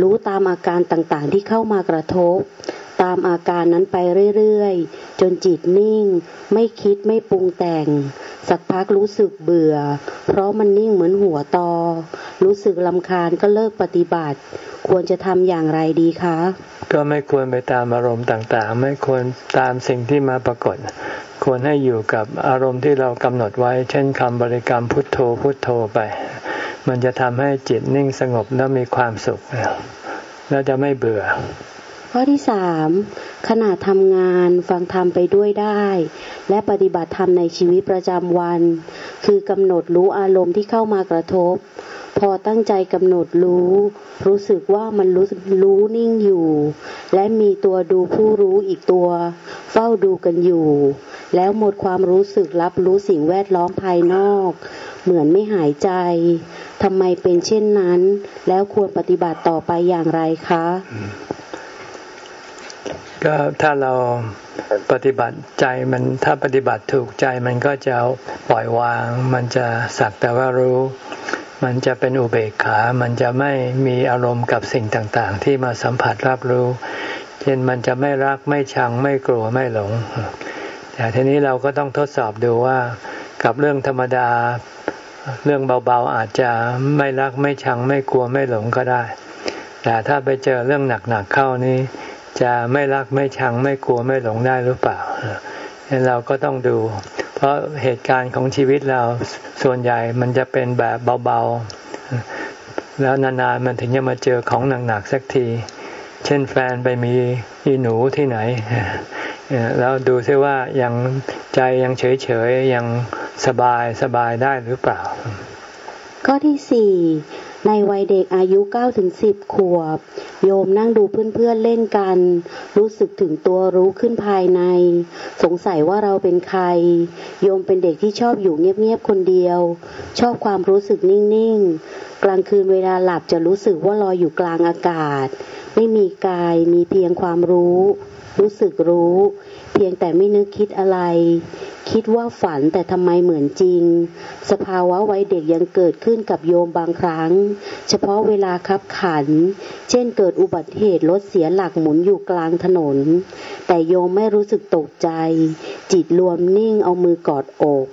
รู้ตามอาการต่างๆที่เข้ามากระทบ ตามอาการนั้นไปเรื่อยๆ จนจิตนิ่ง ไม่คิดไม่ปรุงแต่ง สักพักรู้สึกเบื่อ เพราะมันนิ่งเหมือนหัวตอ รู้สึกลำคาญก็เลิกปฏิบัติ ควรจะทำอย่างไรดีคะ ก็ไม่ควรไปตามอารมณ์ต่างๆ ไม่ควรตามสิ่งที่มาปรากฏ ควรให้อยู่กับอารมณ์ที่เรากำหนดไว้ เช่นคำบริกรรมพุทโธพุทโธไป มันจะทำให้จิตนิ่งสงบและมีความสุขแล้วจะไม่เบื่อ ข้อที่สามขณะทำงานฟังธรรมไปด้วยได้ และปฏิบัติธรรมในชีวิตประจำวัน คือกำหนดรู้อารมณ์ที่เข้ามากระทบ พอตั้งใจกำหนดรู้ รู้สึกว่ามันรู้รู้นิ่งอยู่ และมีตัวดูผู้รู้อีกตัว เฝ้าดูกันอยู่ แล้วหมดความรู้สึกรับรู้สิ่งแวดล้อมภายนอก เหมือนไม่หายใจทำไมเป็นเช่นนั้น แล้วควรปฏิบัติต่อไปอย่างไรคะ ก็ถ้าเราปฏิบัติใจมันถ้าปฏิบัติถูกใจมันก็จะปล่อยวาง มันจะสักแต่ว่ารู้ มันจะเป็นอุเบกขา มันจะไม่มีอารมณ์กับสิ่งต่างๆ ที่มาสัมผัสรับรู้ เช่นมันจะไม่รักไม่ชังไม่กลัวไม่หลง แต่ทีนี้เราก็ต้องทดสอบดูว่ากับเรื่องธรรมดาเรื่องเบาๆอาจจะไม่รักไม่ชังไม่กลัวไม่หลงก็ได้ แต่ถ้าไปเจอเรื่องหนักๆเข้านี้ จะไม่รักไม่ชังไม่กลัวไม่หลงได้หรือเปล่าเราก็ต้องดู เพราะเหตุการณ์ของชีวิตเราส่วนใหญ่มันจะเป็นแบบเบาๆ แล้วนานๆมันถึงจะมาเจอของหนักๆสักที เช่นแฟนไปมีอีหนูที่ไหน แล้วดูซิว่ายังใจยังเฉยๆยังสบายสบายได้หรือเปล่า ข้อที่สี่ ในวัยเด็กอายุเก้าถึงสิบขวบ โยมนั่งดูเพื่อนๆเล่นกัน รู้สึกถึงตัวรู้ขึ้นภายใน สงสัยว่าเราเป็นใคร โยมเป็นเด็กที่ชอบอยู่เงียบๆคนเดียว ชอบความรู้สึกนิ่งๆ กลางคืนเวลาหลับจะรู้สึกว่าลอยอยู่กลางอากาศ ไม่มีกายมีเพียงความรู้ รู้สึกรู้ เพียงแต่ไม่นึกคิดอะไร คิดว่าฝันแต่ทำไมเหมือนจริง สภาวะวัยเด็กยังเกิดขึ้นกับโยมบางครั้ง เฉพาะเวลาคับขัน เช่นเกิดอุบัติเหตุรถเสียหลักหมุนอยู่กลางถนน แต่โยมไม่รู้สึกตกใจ จิตรวมนิ่งเอามือกอดอก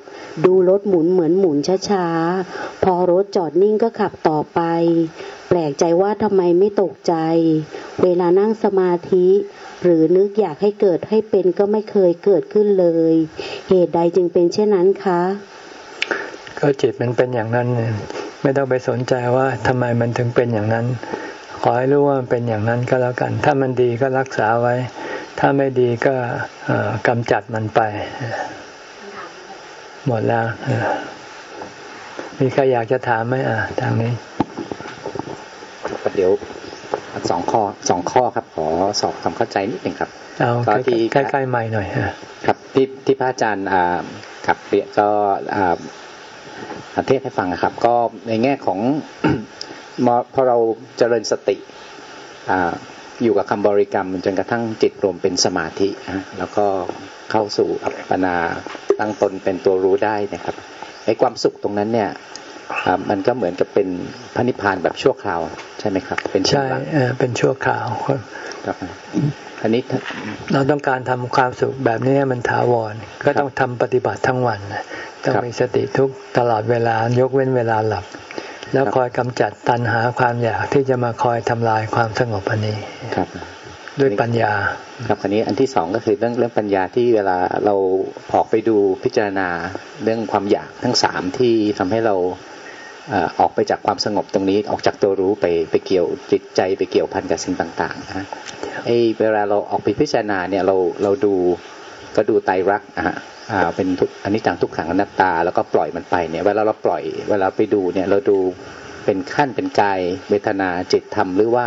ดูรถหมุนเหมือนหมุนช้าๆ พอรถจอดนิ่งก็ขับต่อไป แปลกใจว่าทำไมไม่ตกใจ เวลานั่งสมาธิ หรือนึกอยากให้เกิดให้เป็นก็ไม่เคยเกิดขึ้นเลย เหตุใดจึงเป็นเช่นนั้นคะ ก็จิตมันเป็นอย่างนั้นไม่ต้องไปสนใจว่าทำไมมันถึงเป็นอย่างนั้น ขอให้รู้ว่ามันเป็นอย่างนั้นก็แล้วกัน ถ้ามันดีก็รักษาไว้ ถ้าไม่ดีก็กำจัดมันไป หมดแล้วมีใครอยากจะถามไหมอะทางนี้ เดี๋ยวสองข้อสองข้อครับ ขอสอบความเข้าใจนิดหนึ่งครับเอาที่ใกล้ๆใหม่หน่อยครับที่ที่พระอาจารย์ขับเรียก็เทศให้ฟังครับ ก็ในแง่ของพอเราเจริญสติอยู่กับคำบริกรรมจนกระทั่งจิตรวมเป็นสมาธิแล้วก็เข้าสู่อัปปนาตั้งตนเป็นตัวรู้ได้นะครับไอ้ความสุขตรงนั้นเนี่ย มันก็เหมือนกับเป็นพระนิพพานแบบชั่วคราว ใช่ไหมครับ เป็นใช่เป็นชั่วคราวครับอันนี้เราต้องการทำความสุขแบบนี้มันถาวร ก็ต้องทำปฏิบัติทั้งวันต้องมีสติทุกตลอดเวลายกเว้นเวลาหลับ แล้วคอยกำจัดตัณหาความอยากที่จะมาคอยทำลายความสงบอันนี้ครับ ด้วยปัญญา ครับอันนี้อันที่สองก็คือเรื่องเรื่องปัญญาที่เวลาเราออกไปดูพิจารณาเรื่องความอยากทั้งสามที่ทำให้เรา ออกไปจากความสงบตรงนี้ออกจากตัวรู้ไปไปเกี่ยวจิตใจไปเกี่ยวพันกับสิ่งต่างๆนะไอ้เวลาเราออกไปพิจารณาเนี่ยเราเราดูก็ดูไตรักอะอ่าเป็นทุกอันนี้จังทุกขังอนัตตา แล้วก็ปล่อยมันไปเนี่ย เวลาเราปล่อย เวลาไปดูเนี่ยเราดูเป็นขั้นเป็นกายเวทนาจิตธรรมหรือว่า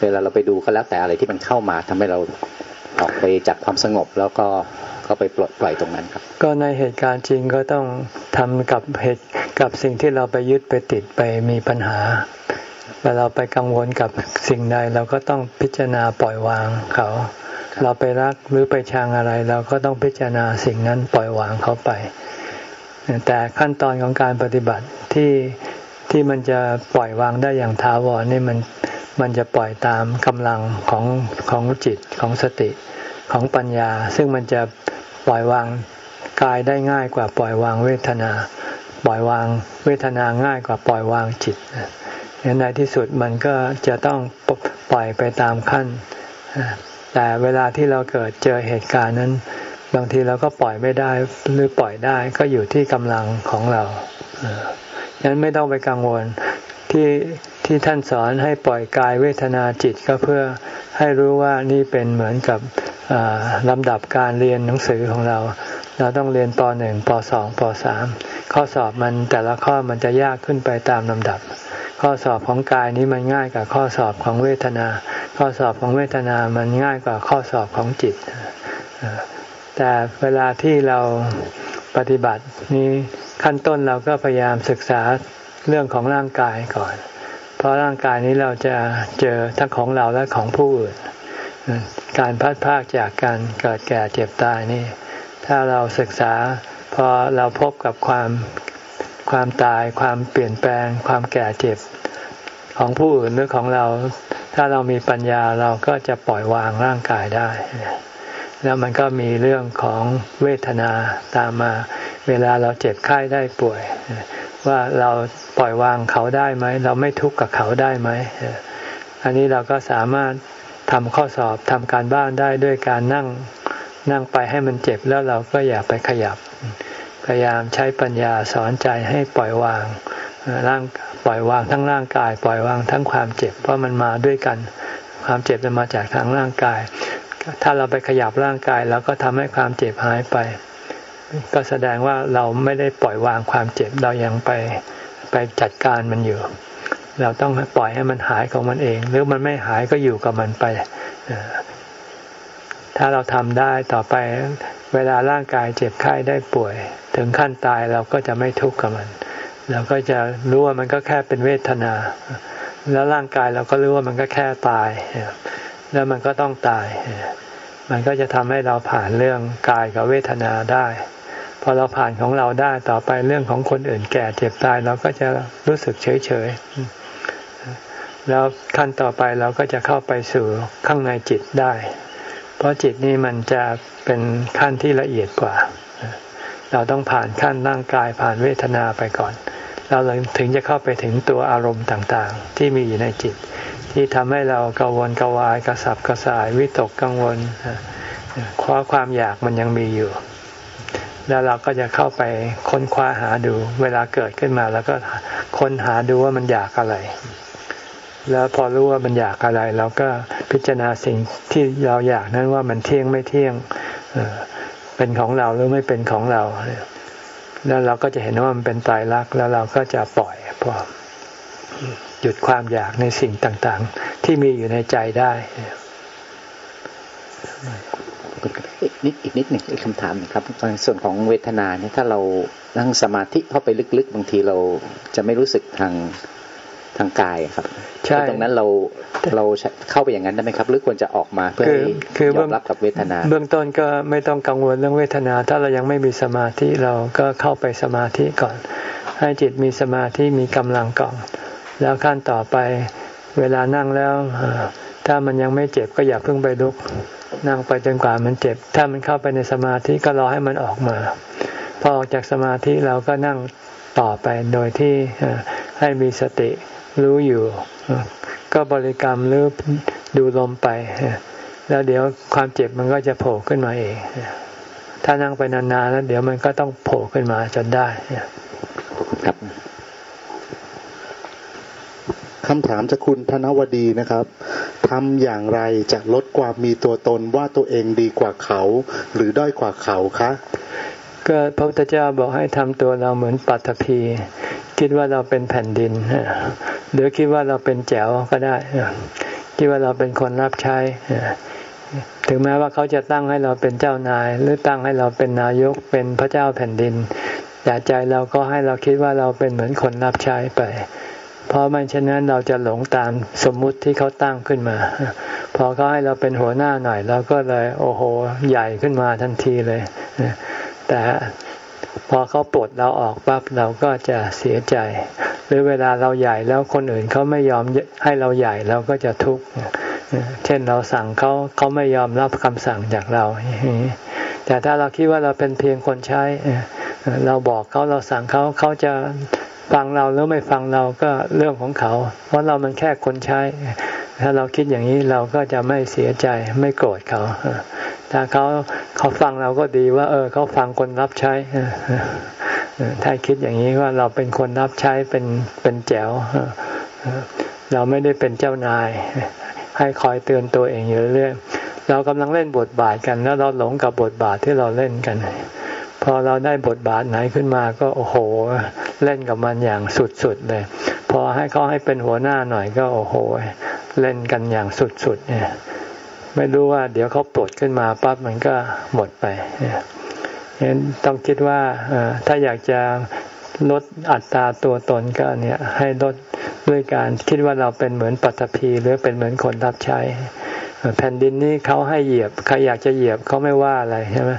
เวลาเราไปดูก็แล้วแต่อะไรที่มันเข้ามาทำให้เราออกไปจากความสงบแล้วก็ ก็ไปปล่อยปล่อยตรงนั้นครับ ก็ในเหตุการณ์จริงก็ต้องทำกับเหตุกับสิ่งที่เราไปยึดไปติดไปมีปัญหาเวลาเราไปกังวลกับสิ่งใดเราก็ต้องพิจารณาปล่อยวางเขา เราไปรักหรือไปชังอะไร เราก็ต้องพิจารณาสิ่งนั้นปล่อยวางเขาไป แต่ขั้นตอนของการปฏิบัติที่ที่มันจะปล่อยวางได้อย่างท้าวรนี่มันมันจะปล่อยตามกำลังของของจิตของสติของปัญญา ซึ่งมันจะ ปล่อยวางกายได้ง่ายกว่าปล่อยวางเวทนา ปล่อยวางเวทนาง่ายกว่าปล่อยวางจิตนในที่สุดมันก็จะต้องปล่อยไปตามขั้น แต่เวลาที่เราเกิดเจอเหตุการณ์นั้น บางทีเราก็ปล่อยไม่ได้หรือปล่อยได้ก็อยู่ที่กำลังของเราฉะนั้นไม่ต้องไปกังวลที่ ที่ท่านสอนให้ปล่อยกายเวทนาจิตก็เพื่อให้รู้ว่านี่เป็นเหมือนกับลำดับการเรียนหนังสือของเรา เราต้องเรียนป .1 ป .2 ป .3 ข้อสอบมันแต่ละข้อมันจะยากขึ้นไปตามลำดับ ข้อสอบของกายนี้มันง่ายกว่าข้อสอบของเวทนา ข้อสอบของเวทนามันง่ายกว่าข้อสอบของจิต แต่เวลาที่เราปฏิบัตินี้ขั้นต้นเราก็พยายามศึกษาเรื่องของร่างกายก่อน เพราะร่างกายนี้เราจะเจอทั้งของเราและของผู้อื่น การพัดพากจากการเกิดแก่เจ็บตายนี่ ถ้าเราศึกษาพอเราพบกับความความตาย ความเปลี่ยนแปลง ความแก่เจ็บของผู้อื่นหรือของเรา ถ้าเรามีปัญญาเราก็จะปล่อยวางร่างกายได้ แล้วมันก็มีเรื่องของเวทนาตามมา เวลาเราเจ็บไข้ได้ป่วย ว่าเราปล่อยวางเขาได้ไหม เราไม่ทุกข์กับเขาได้ไหม อันนี้เราก็สามารถทำข้อสอบทำการบ้านได้ด้วยการนั่งนั่งไปให้มันเจ็บแล้วเราก็อย่าไปขยับ พยายามใช้ปัญญาสอนใจให้ปล่อยวางร่างปล่อยวางทั้งร่างกาย ปล่อยวางทั้งความเจ็บเพราะมันมาด้วยกัน ความเจ็บจะมาจากทางร่างกาย ถ้าเราไปขยับร่างกายเราก็ทำให้ความเจ็บหายไป ก็แสดงว่าเราไม่ได้ปล่อยวางความเจ็บเรายังไปไปจัดการมันอยู่ เราต้องปล่อยให้มันหายของมันเอง หรือมันไม่หายก็อยู่กับมันไป ถ้าเราทำได้ต่อไปเวลาร่างกายเจ็บไข้ได้ป่วย ถึงขั้นตายเราก็จะไม่ทุกข์กับมัน เราก็จะรู้ว่ามันก็แค่เป็นเวทนา แล้วร่างกายเราก็รู้ว่ามันก็แค่ตาย แล้วมันก็ต้องตาย มันก็จะทำให้เราผ่านเรื่องกายกับเวทนาได้ พอเราผ่านของเราได้ต่อไปเรื่องของคนอื่นแก่เจ็บตายเราก็จะรู้สึกเฉยเฉยแล้วขั้นต่อไปเราก็จะเข้าไปสู่ข้างในจิตได้ เพราะจิตนี่มันจะเป็นขั้นที่ละเอียดกว่า เราต้องผ่านขั้นร่างกายผ่านเวทนาไปก่อน เราถึงจะเข้าไปถึงตัวอารมณ์ต่างๆ ที่มีอยู่ในจิต ที่ทำให้เรากังวลกวายกระสับกระส่ายวิตกกังวลเพราะความอยากมันยังมีอยู่ แล้วเราก็จะเข้าไปค้นคว้าหาดู เวลาเกิดขึ้นมา แล้วก็ค้นหาดูว่ามันอยากอะไร แล้วพอรู้ว่ามันอยากอะไร เราก็พิจารณาสิ่งที่เราอยากนั้นว่ามันเที่ยงไม่เที่ยงเป็นของเราหรือไม่เป็นของเรา แล้วเราก็จะเห็นว่ามันเป็นตายรักแล้วเราก็จะปล่อยพอหยุดความอยากในสิ่งต่างๆ ที่มีอยู่ในใจได้ นิดอีกนิดหนึ่งอีกคำถามนะครับในส่วนของเวทนาเนี่ยถ้าเรานั่งสมาธิเข้าไปลึกๆ บางทีเราจะไม่รู้สึกทางทางกายครับใช่ตรงนั้นเราเราเข้าไปอย่างนั้นได้ไหมครับ หรือควรจะออกมาเพื่อยอมรับกับเวทนา เบื้องต้นก็ไม่ต้องกังวลเรื่องเวทนา ถ้าเรายังไม่มีสมาธิเราก็เข้าไปสมาธิก่อน ให้จิตมีสมาธิมีกำลังก่อนแล้วขั้นต่อไปเวลานั่งแล้ว ถ้ามันยังไม่เจ็บก็อย่าเพิ่งไปลุกนั่งไปจนกว่ามันเจ็บ ถ้ามันเข้าไปในสมาธิก็รอให้มันออกมา พอออกจากสมาธิเราก็นั่งต่อไปโดยที่ให้มีสติรู้อยู่ ก็บริกรรมหรือดูลมไป แล้วเดี๋ยวความเจ็บมันก็จะโผล่ขึ้นมาเอง ถ้านั่งไปนานๆแล้วเดี๋ยวมันก็ต้องโผล่ขึ้นมาจนได้ครับ คำถามจากคุณธนวดีนะครับทำอย่างไรจะลดความมีตัวตนว่าตัวเองดีกว่าเขา หรือด้อยกว่าเขาคะก็พระพุทธเจ้าบอกให้ทำตัวเราเหมือนปัตภีคิดว่าเราเป็นแผ่นดินหรือคิดว่าเราเป็นแจ๋วก็ได้คิดว่าเราเป็นคนรับใช้ถึงแม้ว่าเขาจะตั้งให้เราเป็นเจ้านาย หรือตั้งให้เราเป็นนายกเป็นพระเจ้าแผ่นดินแต่ใจเราก็ให้เราคิดว่าเราเป็นเหมือนคนรับใช้ไป เพราะไม่เช่นนั้นเราจะหลงตามสมมุติที่เขาตั้งขึ้นมา พอเขาให้เราเป็นหัวหน้าหน่อยเราก็เลยโอ้โหใหญ่ขึ้นมาทันทีเลย แต่พอเขาปลดเราออกปั๊บเราก็จะเสียใจ หรือเวลาเราใหญ่แล้วคนอื่นเขาไม่ยอมให้เราใหญ่เราก็จะทุกข์เช่นเราสั่งเขาเขาไม่ยอมรับคำสั่งจากเราแต่ถ้าเราคิดว่าเราเป็นเพียงคนใช้เราบอกเขาเราสั่งเขาเขาจะ ฟังเราหรือไม่ฟังเราก็เรื่องของเขา เพราะเรามันแค่คนใช้ ถ้าเราคิดอย่างนี้เราก็จะไม่เสียใจไม่โกรธเขาถ้าเขาเขาฟังเราก็ดีว่า เออเขาฟังคนรับใช้ถ้าคิดอย่างนี้ว่าเราเป็นคนรับใช้เป็นเป็นแจ๋วเราไม่ได้เป็นเจ้านาย ให้คอยเตือนตัวเองอยู่เรื่อยเรากำลังเล่นบทบาทกัน แล้วเราหลงกับบทบาทที่เราเล่นกัน อเราได้บทบาทไหนขึ้นมาก็โอ้โห เล่นกับมันอย่างสุดๆเลย พอให้เขาให้เป็นหัวหน้าหน่อยก็โอ้โห เล่นกันอย่างสุดๆเนี่ยไม่รู้ว่าเดี๋ยวเขาปลดขึ้นมาปั๊บมันก็หมดไปเห็นต้องคิดว่าถ้าอยากจะลดอัตราตัวตนก็เนี่ยให้ลดด้วยการคิดว่าเราเป็นเหมือนปัตภีหรือเป็นเหมือนคนรับใช้ แผ่นดินนี้เขาให้เหยียบ ใครอยากจะเหยียบเขาไม่ว่าอะไรใช่ไหม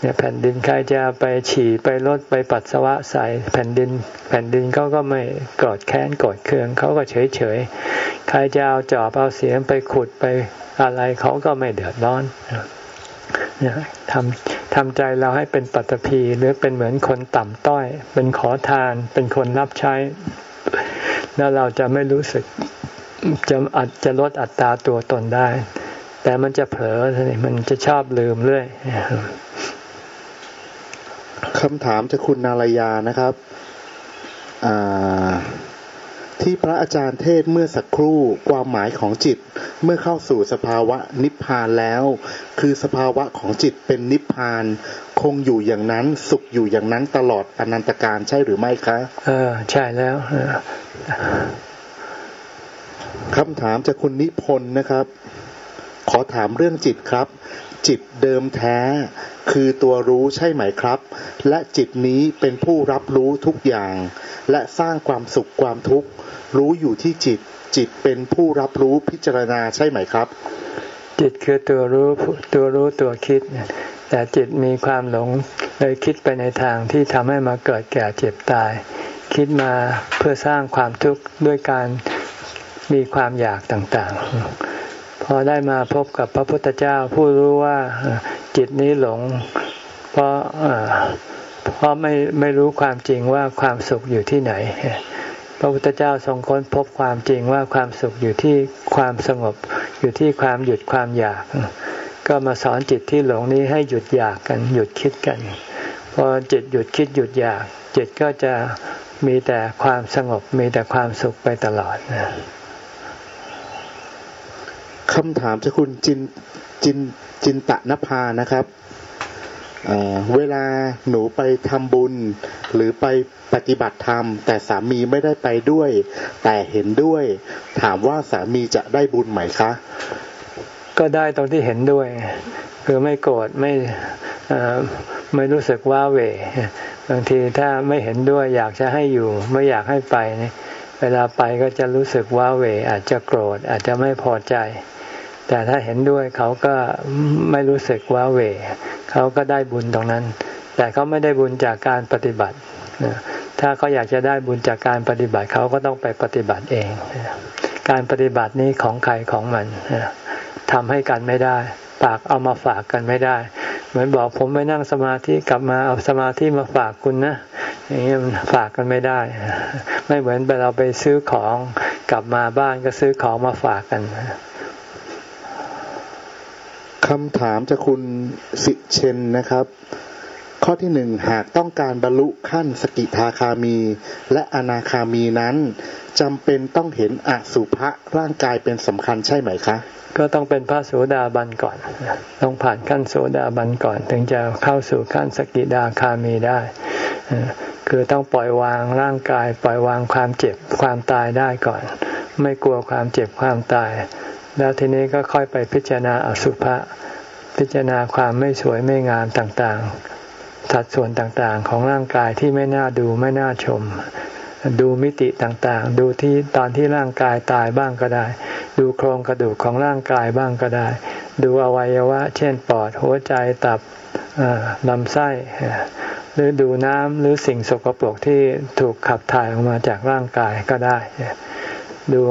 เนี่ยแผ่นดินใครจะไปฉี่ไปรถไปปัสสาวะใส่แผ่นดิน แผ่นดินเขาก็ไม่กอดแค้นกอดเคืองเขาก็เฉยเฉยใครจะเอาจอบเอาเสียมไปขุดไปอะไรเขาก็ไม่เดือดร้อนเนี่ยทำทำใจเราให้เป็นปัตภีหรือเป็นเหมือนคนต่ำต้อย เป็นขอทาน เป็นคนรับใช้ แล้วเราจะไม่รู้สึกจะอาจจะลดอัตราตัวตนได้ แต่มันจะเผลอมันจะชอบลืมเรื่อยคำถามจากคุณนารยานะครับที่พระอาจารย์เทศเมื่อสักครู่ความหมายของจิตเมื่อเข้าสู่สภาวะนิพพานแล้ว คือสภาวะของจิตเป็นนิพพานคงอยู่อย่างนั้นสุขอยู่อย่างนั้นตลอดอนันตการใช่หรือไม่คะเออใช่แล้วคำถามจากคุณนิพนธ์นะครับ ขอถามเรื่องจิตครับ จิตเดิมแท้ คือตัวรู้ใช่ไหมครับ และจิตนี้เป็นผู้รับรู้ทุกอย่าง และสร้างความสุขความทุกข์ รู้อยู่ที่จิต จิตเป็นผู้รับรู้พิจารณาใช่ไหมครับ จิตคือตัวรู้ตัวรู้ตัวคิด แต่จิตมีความหลงเลยคิดไปในทางที่ทำให้มาเกิดแก่เจ็บตาย คิดมาเพื่อสร้างความทุกข์ด้วยการมีความอยากต่างๆ พอได้มาพบกับพระพุทธเจ้าผู้รู้ว่าจิตนี้หลง เพราะเพราะไม่ไม่รู้ความจริงว่าความสุขอยู่ที่ไหน พระพุทธเจ้าทรงค้นพบความจริงว่าความสุขอยู่ที่ความสงบ อยู่ที่ความหยุดความอยาก ก็มาสอนจิตที่หลงนี้ให้หยุดอยากกันหยุดคิดกันพอจิตหยุดคิดหยุดอยาก จิตก็จะมีแต่ความสงบมีแต่ความสุขไปตลอดนะ คำถามจากคุณจินจินจินตะนภานะครับเวลาหนูไปทำบุญ หรือไปปฏิบัติธรรม แต่สามีไม่ได้ไปด้วย แต่เห็นด้วย ถามว่าสามีจะได้บุญไหมคะ ก็ได้ตรงที่เห็นด้วย คือไม่โกรธไม่ไม่รู้สึกว่าเวบางทีถ้าไม่เห็นด้วยอยากจะให้อยู่ ไม่อยากให้ไปเวลาไปก็จะรู้สึกว่าเวอาจจะโกรธอาจจะไม่พอใจ แต่ถ้าเห็นด้วยเขาก็ไม่รู้สึกว่าเวเขาก็ได้บุญตรงนั้น แต่เขาไม่ได้บุญจากการปฏิบัติ ถ้าเขาอยากจะได้บุญจากการปฏิบัติเขาก็ต้องไปปฏิบัติเอง การปฏิบัตินี้ของใครของมันทำให้กันไม่ได้ปากเอามาฝากกันไม่ได้ เหมือนบอกผมไปนั่งสมาธิกลับมาเอาสมาธิมาฝากคุณนะอย่างนี้มันฝากกันไม่ได้ ไม่เหมือนเราไปซื้อของกลับมาบ้านก็ซื้อของมาฝากกัน คำถามจากคุณสิเชนนะครับ ข้อที่หนึ่งหากต้องการบรรลุขั้นสกิทาคามี และอนาคามีนั้นจำเป็นต้องเห็นอสุภะร่างกายเป็นสำคัญใช่ไหมคะ ก็ต้องเป็นพระโสดาบันก่อน ต้องผ่านขั้นโสดาบันก่อน ถึงจะเข้าสู่ขั้นสกิดาคามีได้ คือต้องปล่อยวางร่างกาย ปล่อยวางความเจ็บความตายได้ก่อน ไม่กลัวความเจ็บความตาย แล้วทีนี้ก็ค่อยไปพิจารณาอสุภะพิจารณาความไม่สวยไม่งามต่างๆ สัดส่วนต่างๆ ของร่างกายที่ไม่น่าดูไม่น่าชม ดูมิติต่างๆ ดูที่ตอนที่ร่างกายตายบ้างก็ได้ ดูโครงกระดูกของร่างกายบ้างก็ได้ ดูอวัยวะ เช่นปอดหัวใจตับลำไส้ หรือดูน้ำหรือสิ่งสกปรกที่ถูกขับถ่ายออกมาจากร่างกายก็ได้ ดู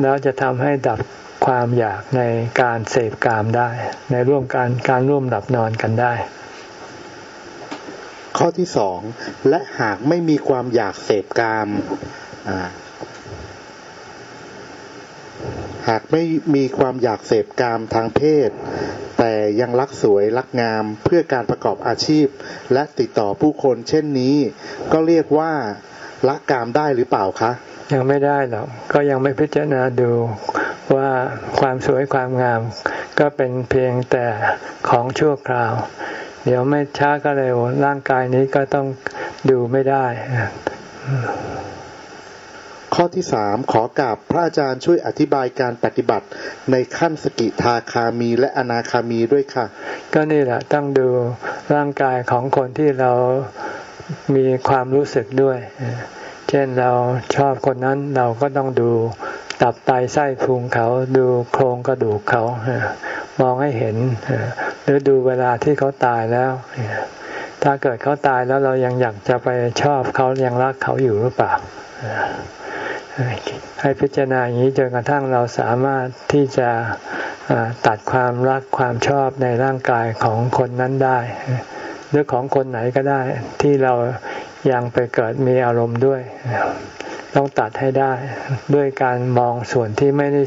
แล้วจะทำให้ดับ ความอยากในการเสพกามได้ ในร่วมการการร่วมหลับนอนกันได้ ข้อที่สองและหากไม่มีความอยากเสพกามหากไม่มีความอยากเสพกามทางเพศ แต่ยังรักสวยรักงามเพื่อการประกอบอาชีพ และติดต่อผู้คนเช่นนี้ ก็เรียกว่าละกามได้หรือเปล่าคะ ยังไม่ได้หรอกก็ยังไม่พิจารณาดูว่าความสวยความงาม ก็เป็นเพียงแต่ของชั่วคราว เดี๋ยวไม่ช้าก็เร็วร่างกายนี้ก็ต้องดูไม่ได้ ข้อที่สามขอกราบพระอาจารย์ช่วยอธิบายการปฏิบัติในขั้นสกิทาคามีและอนาคามีด้วยค่ะ ก็นี่แหละต้องดูร่างกายของคนที่เรามีความรู้สึกด้วย เช่นเราชอบคนนั้นเราก็ต้องดูตับไตไส้พุงเขาดูโครงกระดูกเขามองให้เห็นหรือดูเวลาที่เขาตายแล้ว ถ้าเกิดเขาตายแล้วเรายังอยากจะไปชอบเขายังรักเขาอยู่หรือเปล่าให้พิจารณาอย่างนี้จนกระทั่งเราสามารถที่จะตัดความรักความชอบในร่างกายของคนนั้นได้ หรือของคนไหนก็ได้ที่เรา ยังไปเกิดมีอารมณ์ด้วย ต้องตัดให้ได้ ด้วยการมองส่วนที่ไม่ได้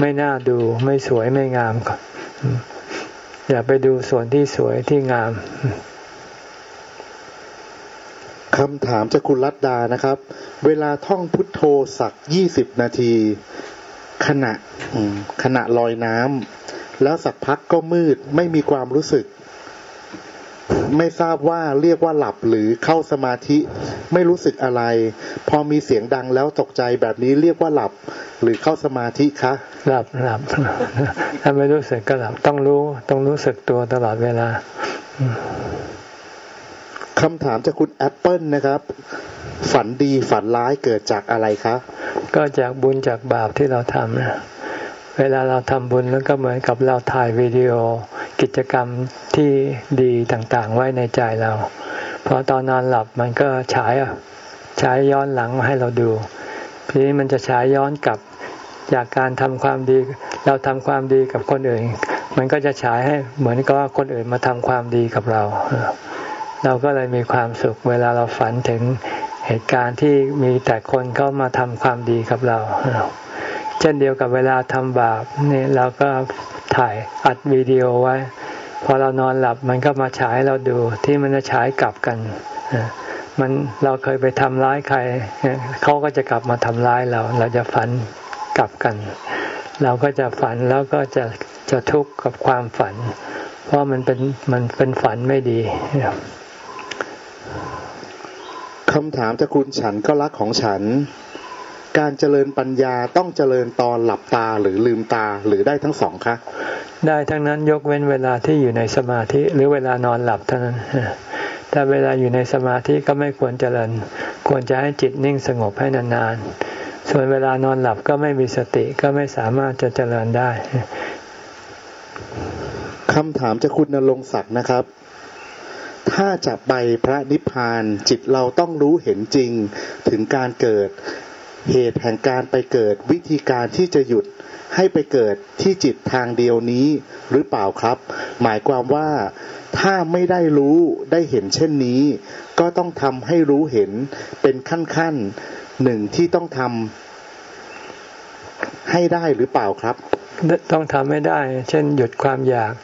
ไม่น่าดู ไม่สวยไม่งามอย่าไปดูส่วนที่สวยที่งามคำถามจากคุณรัตดานะครับ เวลาท่องพุทโธสักยี่สิบนาที ขณะขณะลอยน้ำแล้วสักพักก็มืดไม่มีความรู้สึก ไม่ทราบว่าเรียกว่าหลับหรือเข้าสมาธิ ไม่รู้สึกอะไร พอมีเสียงดังแล้วตกใจแบบนี้เรียกว่าหลับหรือเข้าสมาธิคะหลับหลับถ้าไม่รู้สึกก็หลับต้องรู้ต้องรู้สึกตัวตลอดเวลาคำถามจากคุณแอปเปิลนะครับ ฝันดีฝันร้ายเกิดจากอะไรคะก็จากบุญจากบาปที่เราทำนะเวลาเราทำบุญแล้วก็เหมือนกับเราถ่ายวิดีโอ กิจกรรมที่ดีต่างๆ ไว้ในใจเราพอตอนนอนหลับมันก็ฉายฉายย้อนหลังให้เราดูทีนี้มันจะฉายย้อนกลับจากการทำความดี เราทำความดีกับคนอื่น มันก็จะฉายให้เหมือนกับว่าคนอื่นมาทำความดีกับเรา เราก็เลยมีความสุขเวลาเราฝันถึงเหตุการณ์ที่มีแต่คนเข้ามาทำความดีกับเรา เช่นเดียวกับเวลาทำบาปนี่เราก็ถ่ายอัดวิดีโอไว้ พอเรานอนหลับมันก็มาฉายเราดูที่มันจะฉายกลับกันมันเราเคยไปทำร้ายใครเขาก็จะกลับมาทำร้ายเรา เราจะฝันกลับกัน เราก็จะฝันแล้วก็จะจะทุกข์กับความฝัน เพราะมันเป็นมันเป็นฝันไม่ดีคำถามจากคุณฉันก็รักของฉัน การเจริญปัญญาต้องเจริญตอนหลับตาหรือลืมตาหรือได้ทั้งสองคะได้ทั้งนั้นยกเว้นเวลาที่อยู่ในสมาธิหรือเวลานอนหลับเท่านั้นถ้าเวลาอยู่ในสมาธิก็ไม่ควรเจริญ ควรจะให้จิตนิ่งสงบให้นานๆส่วนเวลานอนหลับก็ไม่มีสติก็ไม่สามารถจะเจริญได้คำถามจากคุณนรงศักดิ์นะครับ ถ้าจะไปพระนิพพานจิตเราต้องรู้เห็นจริงถึงการเกิด เหตุแห่งการไปเกิดวิธีการที่จะหยุดให้ไปเกิดที่จิตทางเดียวนี้หรือเปล่าครับ หมายความว่าถ้าไม่ได้รู้ได้เห็นเช่นนี้ ก็ต้องทำให้รู้เห็นเป็นขั้นๆหนึ่งที่ต้องทำให้ได้หรือเปล่าครับ ต้องทำให้ได้ เช่น หยุดความอยาก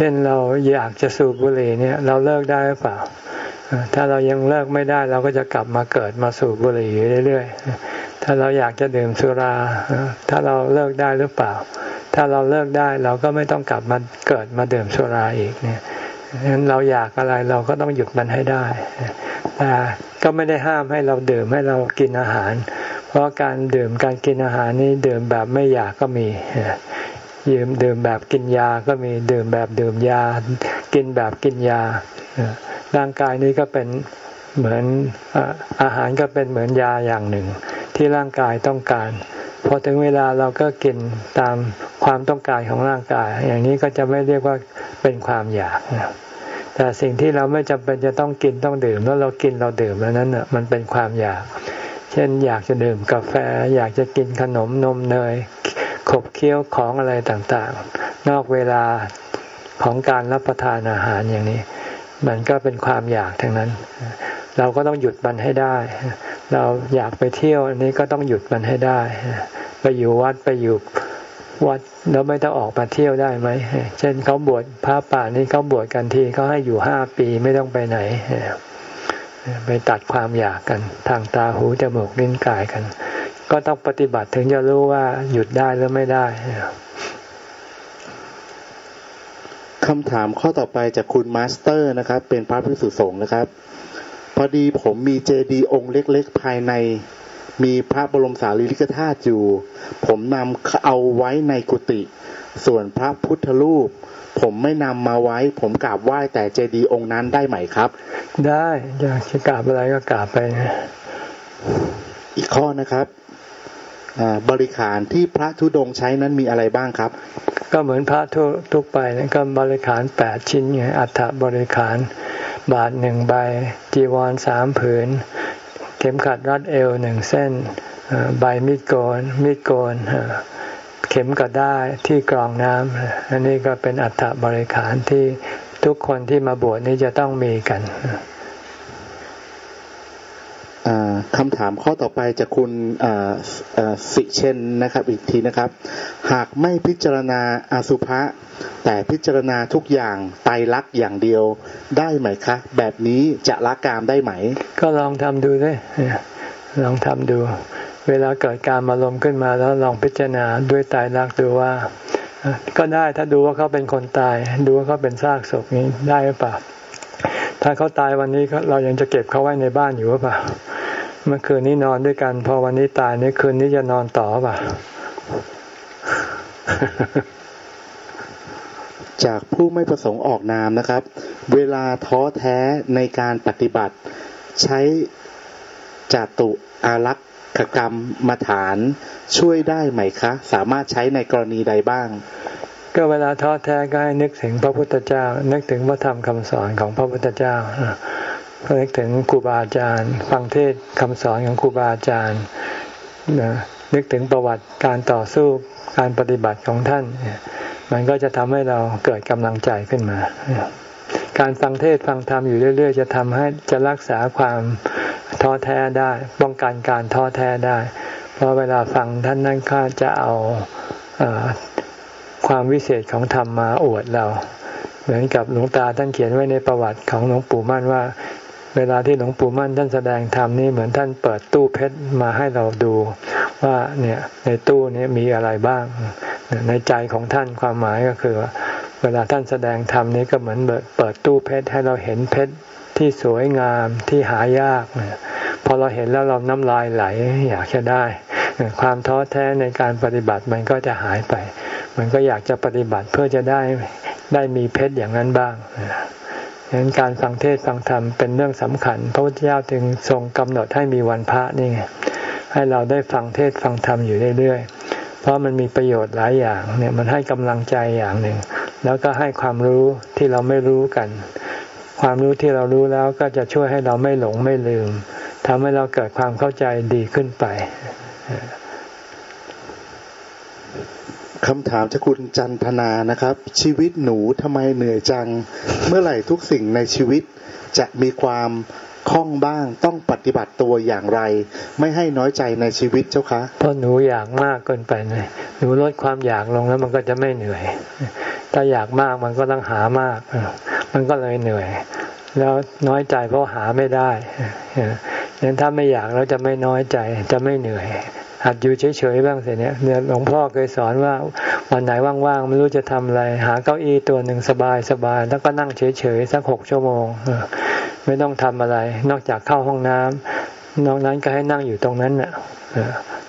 ช่นเราอยากจะสูบบุหรี่เนี่ย เราเลิกได้หรือเปล่า ถ้าเรายังเลิกไม่ได้เราก็จะกลับมาเกิดมาสูบบุหรี่อยู่เรื่อยๆ ถ้าเราอยากจะดื่มสุรา ถ้าเราเลิกได้หรือเปล่า ถ้าเราเลิกได้เราก็ไม่ต้องกลับมาเกิดมาดื่มสุราอีกเนี่ยฉะนั้นเราอยากอะไรเราก็ต้องหยุดมันให้ได้แต่ก็ไม่ได้ห้ามให้เราดื่มให้เรากินอาหาร เพราะการดื่มการกินอาหารนี่ดื่มแบบไม่อยากก็มี ยืมดื่มแบบกินยาก็มีดื่มแบบดื่มยา กินแบบกินยาร่างกายนี้ก็เป็นเหมือนอาหารก็เป็นเหมือนยาอย่างหนึ่ง ที่ร่างกายต้องการพอถึงเวลาเราก็กินตามความต้องการของร่างกาย อย่างนี้ก็จะไม่เรียกว่าเป็นความอยากนะแต่สิ่งที่เราไม่จำเป็นจะต้องกินต้องดื่ม แล้วเรากินเราดื่มแล้วนั้นน่ะมันเป็นความอยาก เช่นอยากจะดื่มกาแฟ อยากจะกินขนมนมเนย ขบเคี้ยวของอะไรต่างๆ นอกเวลาของการรับประทานอาหารอย่างนี้ มันก็เป็นความอยากทั้งนั้น เราก็ต้องหยุดมันให้ได้ เราอยากไปเที่ยวอันนี้ก็ต้องหยุดมันให้ได้ ไปอยู่วัดไปอยู่วัดแล้วไม่ต้องออกมาเที่ยวได้ไหม เช่นเขาบวชพระป่านี่เขาบวชกันทีเขาให้อยู่ห้าปีไม่ต้องไปไหน ไปตัดความอยากกัน ทางตาหูจมูกลิ้นกายกัน ก็ต้องปฏิบัติถึงจะรู้ว่าหยุดได้หรือไม่ได้คำถามข้อต่อไปจากคุณมาสเตอร์นะครับ เป็นพระภิกษุสงฆ์นะครับ พอดีผมมีเจดีย์องค์เล็กๆ ภายใน มีพระบรมสารีริกธาตุอยู่ ผมนำเอาไว้ในกุฏิส่วนพระพุทธรูป ผมไม่นำมาไว้ ผมกราบไหว้แต่เจดีย์องค์นั้นได้ไหมครับ ได้อยากจะกราบอะไรก็กราบไปอีกข้อนะครับ บริขารที่พระธุดงค์ใช้นั้นมีอะไรบ้างครับ ก็เหมือนพระทุทุกไปก็บริขารแปดชิ้นไงอัฐบริขารบาทหนึ่งใบ จีวรสามผืน เข็มขัดรัดเอวหนึ่งเส้นใบมีดโกนมีดโกนเข็มกระได้ที่กรองน้ำอันนี้ก็เป็นอัฐบริขารที่ทุกคนที่มาบวชนี้จะต้องมีกัน คำถามข้อต่อไปจากคุณสิเชนนะครับ อีกทีนะครับ หากไม่พิจารณาอาสุภะแต่พิจารณาทุกอย่างไตรักอย่างเดียวได้ไหมคะ แบบนี้จะละกามได้ไหม ก็ลองทำดูได้ลองทำดู เวลาเกิดการอารมณ์ขึ้นมาแล้วลองพิจารณาด้วยตายรักดูว่าก็ได้ถ้าดูว่าเขาเป็นคนตาย ดูว่าเขาเป็นซากศพนี้ได้หรือเปล่า ถ้าเขาตายวันนี้เรายังจะเก็บเขาไว้ในบ้านอยู่หรือเปล่าเมื่อคืนนี้นอนด้วยกันพอวันนี้ตายนี่คืนนี้จะนอนต่อเปล่าจากผู้ไม่ประสงค์ออกนามนะครับ เวลาท้อแท้ในการปฏิบัติ ใช้จตุอารักขกรรมมาฐานช่วยได้ไหมคะ สามารถใช้ในกรณีใดบ้าง ก็เวลาท้อแท้ก็ให้นึกถึงพระพุทธเจ้า นึกถึงพระธรรมคำสอนของพระพุทธเจ้านึกถึงครูบาอาจารย์ ฟังเทศคำสอนของครูบาอาจารย์นึกถึงประวัติการต่อสู้การปฏิบัติของท่าน มันก็จะทำให้เราเกิดกำลังใจขึ้นมา การฟังเทศฟังธรรมอยู่เรื่อย ๆ จะทำให้จะรักษาความท้อแท้ได้ ป้องกันการท้อแท้ได้ เพราะเวลาฟังท่านนั่นข้าจะเอา ความวิเศษของธรรมมาอวดเรา เหมือนกับหลวงตาท่านเขียนไว้ในประวัติของหลวงปู่มั่นว่า เวลาที่หลวงปู่มั่นท่านแสดงธรรมนี่เหมือนท่านเปิดตู้เพชรมาให้เราดู ว่าเนี่ยในตู้นี้มีอะไรบ้าง ในใจของท่านความหมายก็คือ เวลาท่านแสดงธรรมนี้ก็เหมือนเปิดตู้เพชรให้เราเห็นเพชรที่สวยงามที่หายากพอเราเห็นแล้วเราน้ำลายไหลอยากจะได้ ความท้อแท้ในการปฏิบัติมันก็จะหายไป มันก็อยากจะปฏิบัติเพื่อจะได้ได้มีเพชรอย่างนั้นบ้างดังนั้นการฟังเทศฟังธรรมเป็นเรื่องสำคัญ พระพุทธเจ้าจึงทรงกำหนดให้มีวันพระนี่ไงให้เราได้ฟังเทศฟังธรรมอยู่เรื่อยๆ เพราะมันมีประโยชน์หลายอย่างเนี่ยมันให้กำลังใจอย่างหนึ่ง แล้วก็ให้ความรู้ที่เราไม่รู้กัน ความรู้ที่เรารู้แล้วก็จะช่วยให้เราไม่หลงไม่ลืมทำให้เราเกิดความเข้าใจดีขึ้นไป คำถามจากคุณจันทนานะครับ ชีวิตหนูทำไมเหนื่อยจัง เมื่อไหร่ทุกสิ่งในชีวิตจะมีความคล่องบ้างต้องปฏิบัติตัวอย่างไร ไม่ให้น้อยใจในชีวิตเจ้าคะเพราะหนูอยากมากเกินไปเลยหนูลดความอยากลงแล้วมันก็จะไม่เหนื่อย ถ้าอยากมากมันก็ต้องหามาก มันก็เลยเหนื่อย แล้วน้อยใจเพราะหาไม่ได้ยังถ้าไม่อยากเราจะไม่น้อยใจจะไม่เหนื่อย หัดอยู่เฉยๆบ้างสิเนี่ยเนี่ยหลวงพ่อเคยสอนว่าวันไหนว่างๆไม่รู้จะทำอะไร หาเก้าอี้ตัวหนึ่งสบายๆแล้วก็นั่งเฉยๆสักหกชั่วโมงไม่ต้องทำอะไร นอกจากเข้าห้องน้ำนอกนั้นก็ให้นั่งอยู่ตรงนั้นน่ะ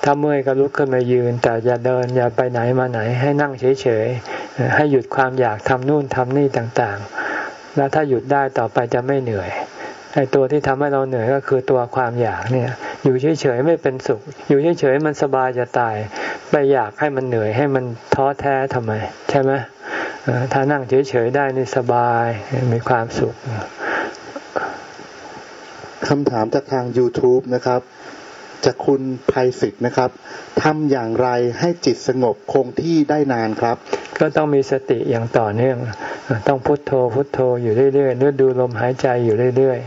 ถ้าเมื่อยก็ลุกขึ้นมายืน แต่อย่าเดินอย่าไปไหนมาไหน ให้นั่งเฉยๆให้หยุดความอยากทำนู่นทำนี่ต่างๆ แล้วถ้าหยุดได้ต่อไปจะไม่เหนื่อย ไอ้ตัวที่ทำให้เราเหนื่อยก็คือตัวความอยากเนี่ย อยู่เฉยๆไม่เป็นสุข อยู่เฉยๆมันสบายจะตาย ไปอยากให้มันเหนื่อยให้มันท้อแท้ทำไม ใช่ไหมถ้านั่งเฉยๆได้นี่สบายมีความสุขคำถามจากทาง YouTube นะครับ จากคุณภัยศิษย์นะครับทำอย่างไรให้จิตสงบคงที่ได้นานครับ ก็ต้องมีสติอย่างต่อเนื่อง ต้องพุโทโธพุโทโธอยู่เรื่อยๆหรือดูลมหายใจอยู่เรื่อย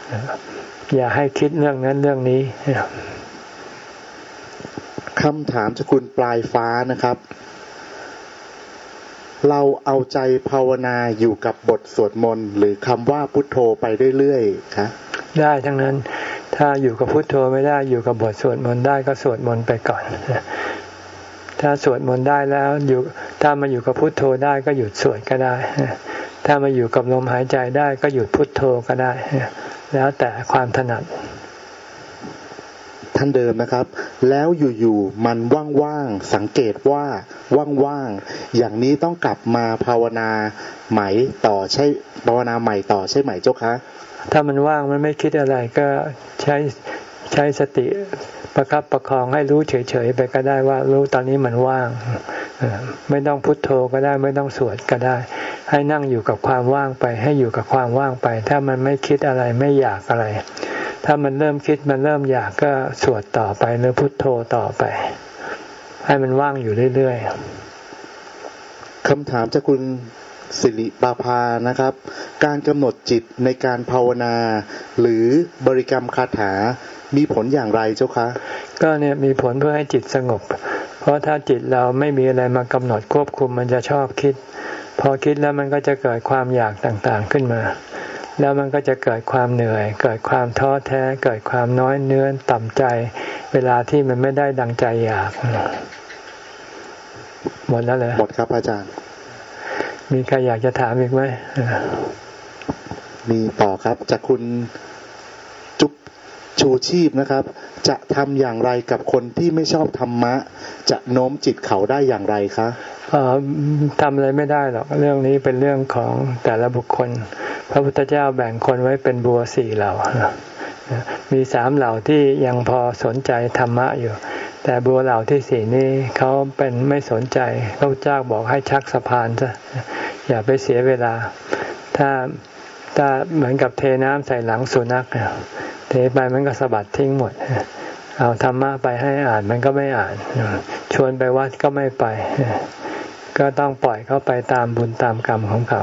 ๆอย่าให้คิดเรื่องนั้นเรื่องนี้คำถามจากคุณปลายฟ้านะครับ เราเอาใจภาวนาอยู่กับบทสวดมนต์หรือคำว่าพุทโธไปเรื่อยๆคะได้ทั้งนั้น ถ้าอยู่กับพุทโธไม่ได้อยู่กับบทสวดมนต์ได้ก็สวดมนต์ไปก่อน ถ้าสวดมนต์ได้แล้วอยู่ถ้ามาอยู่กับพุทโธได้ก็หยุดสวดก็ได้ ถ้ามาอยู่กับลมหายใจได้ก็หยุดพุทโธก็ได้ แล้วแต่ความถนัดท่านเดิมนะครับ แล้วอยู่ๆมันว่างๆสังเกตว่าว่างๆอย่างนี้ต้องกลับมาภาวนาใหม่ต่อใช่ภาวนาใหม่ต่อใช่ไหมเจ้าคะ ถ้ามันว่างมันไม่คิดอะไรก็ใช้ใช้สติประครับประคองให้รู้เฉยๆไปก็ได้ว่ารู้ตอนนี้มันว่าง ไม่ต้องพุโทโธก็ได้ไม่ต้องสวดก็ได้ ให้นั่งอยู่กับความว่างไป ให้อยู่กับความว่างไป ถ้ามันไม่คิดอะไรไม่อยากอะไร ถ้ามันเริ่มคิดมันเริ่มอยากก็สวดต่อไปหรือพุโทโธต่อไป ให้มันว่างอยู่เรื่อยๆคำถามจากคุณ สิริปาภานะครับ การกำหนดจิตในการภาวนา หรือบริกรรมคาถา มีผลอย่างไรเจ้าคะ ก็เนี่ยมีผลเพื่อให้จิตสงบ เพราะถ้าจิตเราไม่มีอะไรมากำหนดควบคุมมันจะชอบคิด พอคิดแล้วมันก็จะเกิดความอยากต่างๆขึ้นมา แล้วมันก็จะเกิดความเหนื่อย เกิดความท้อแท้ เกิดความน้อยเนื้อต่ำใจ เวลาที่มันไม่ได้ดังใจอยากหมดแล้วเลยหมดครับอาจารย์ มีใครอยากจะถามอีกไหม มีต่อครับ จากคุณจุ๊บชูชีพนะครับ จะทำอย่างไรกับคนที่ไม่ชอบธรรมะ จะโน้มจิตเขาได้อย่างไรคะทำอะไรไม่ได้หรอก เรื่องนี้เป็นเรื่องของแต่ละบุคคล พระพุทธเจ้าแบ่งคนไว้เป็นบัวสี่เหล่า มีสามเหล่าที่ยังพอสนใจธรรมะอยู่ แต่บัวเหล่าที่สี่นี่เขาเป็นไม่สนใจพระเจ้าบอกให้ชักสะพานซะอย่าไปเสียเวลา ถ้าถ้าเหมือนกับเทน้ำใส่หลังสุนัขเทไปมันก็สะบัดทิ้งหมด เอาธรรมะไปให้อ่านมันก็ไม่อ่าน ชวนไปวัดก็ไม่ไป ก็ต้องปล่อยเขาไปตามบุญตามกรรมของเขา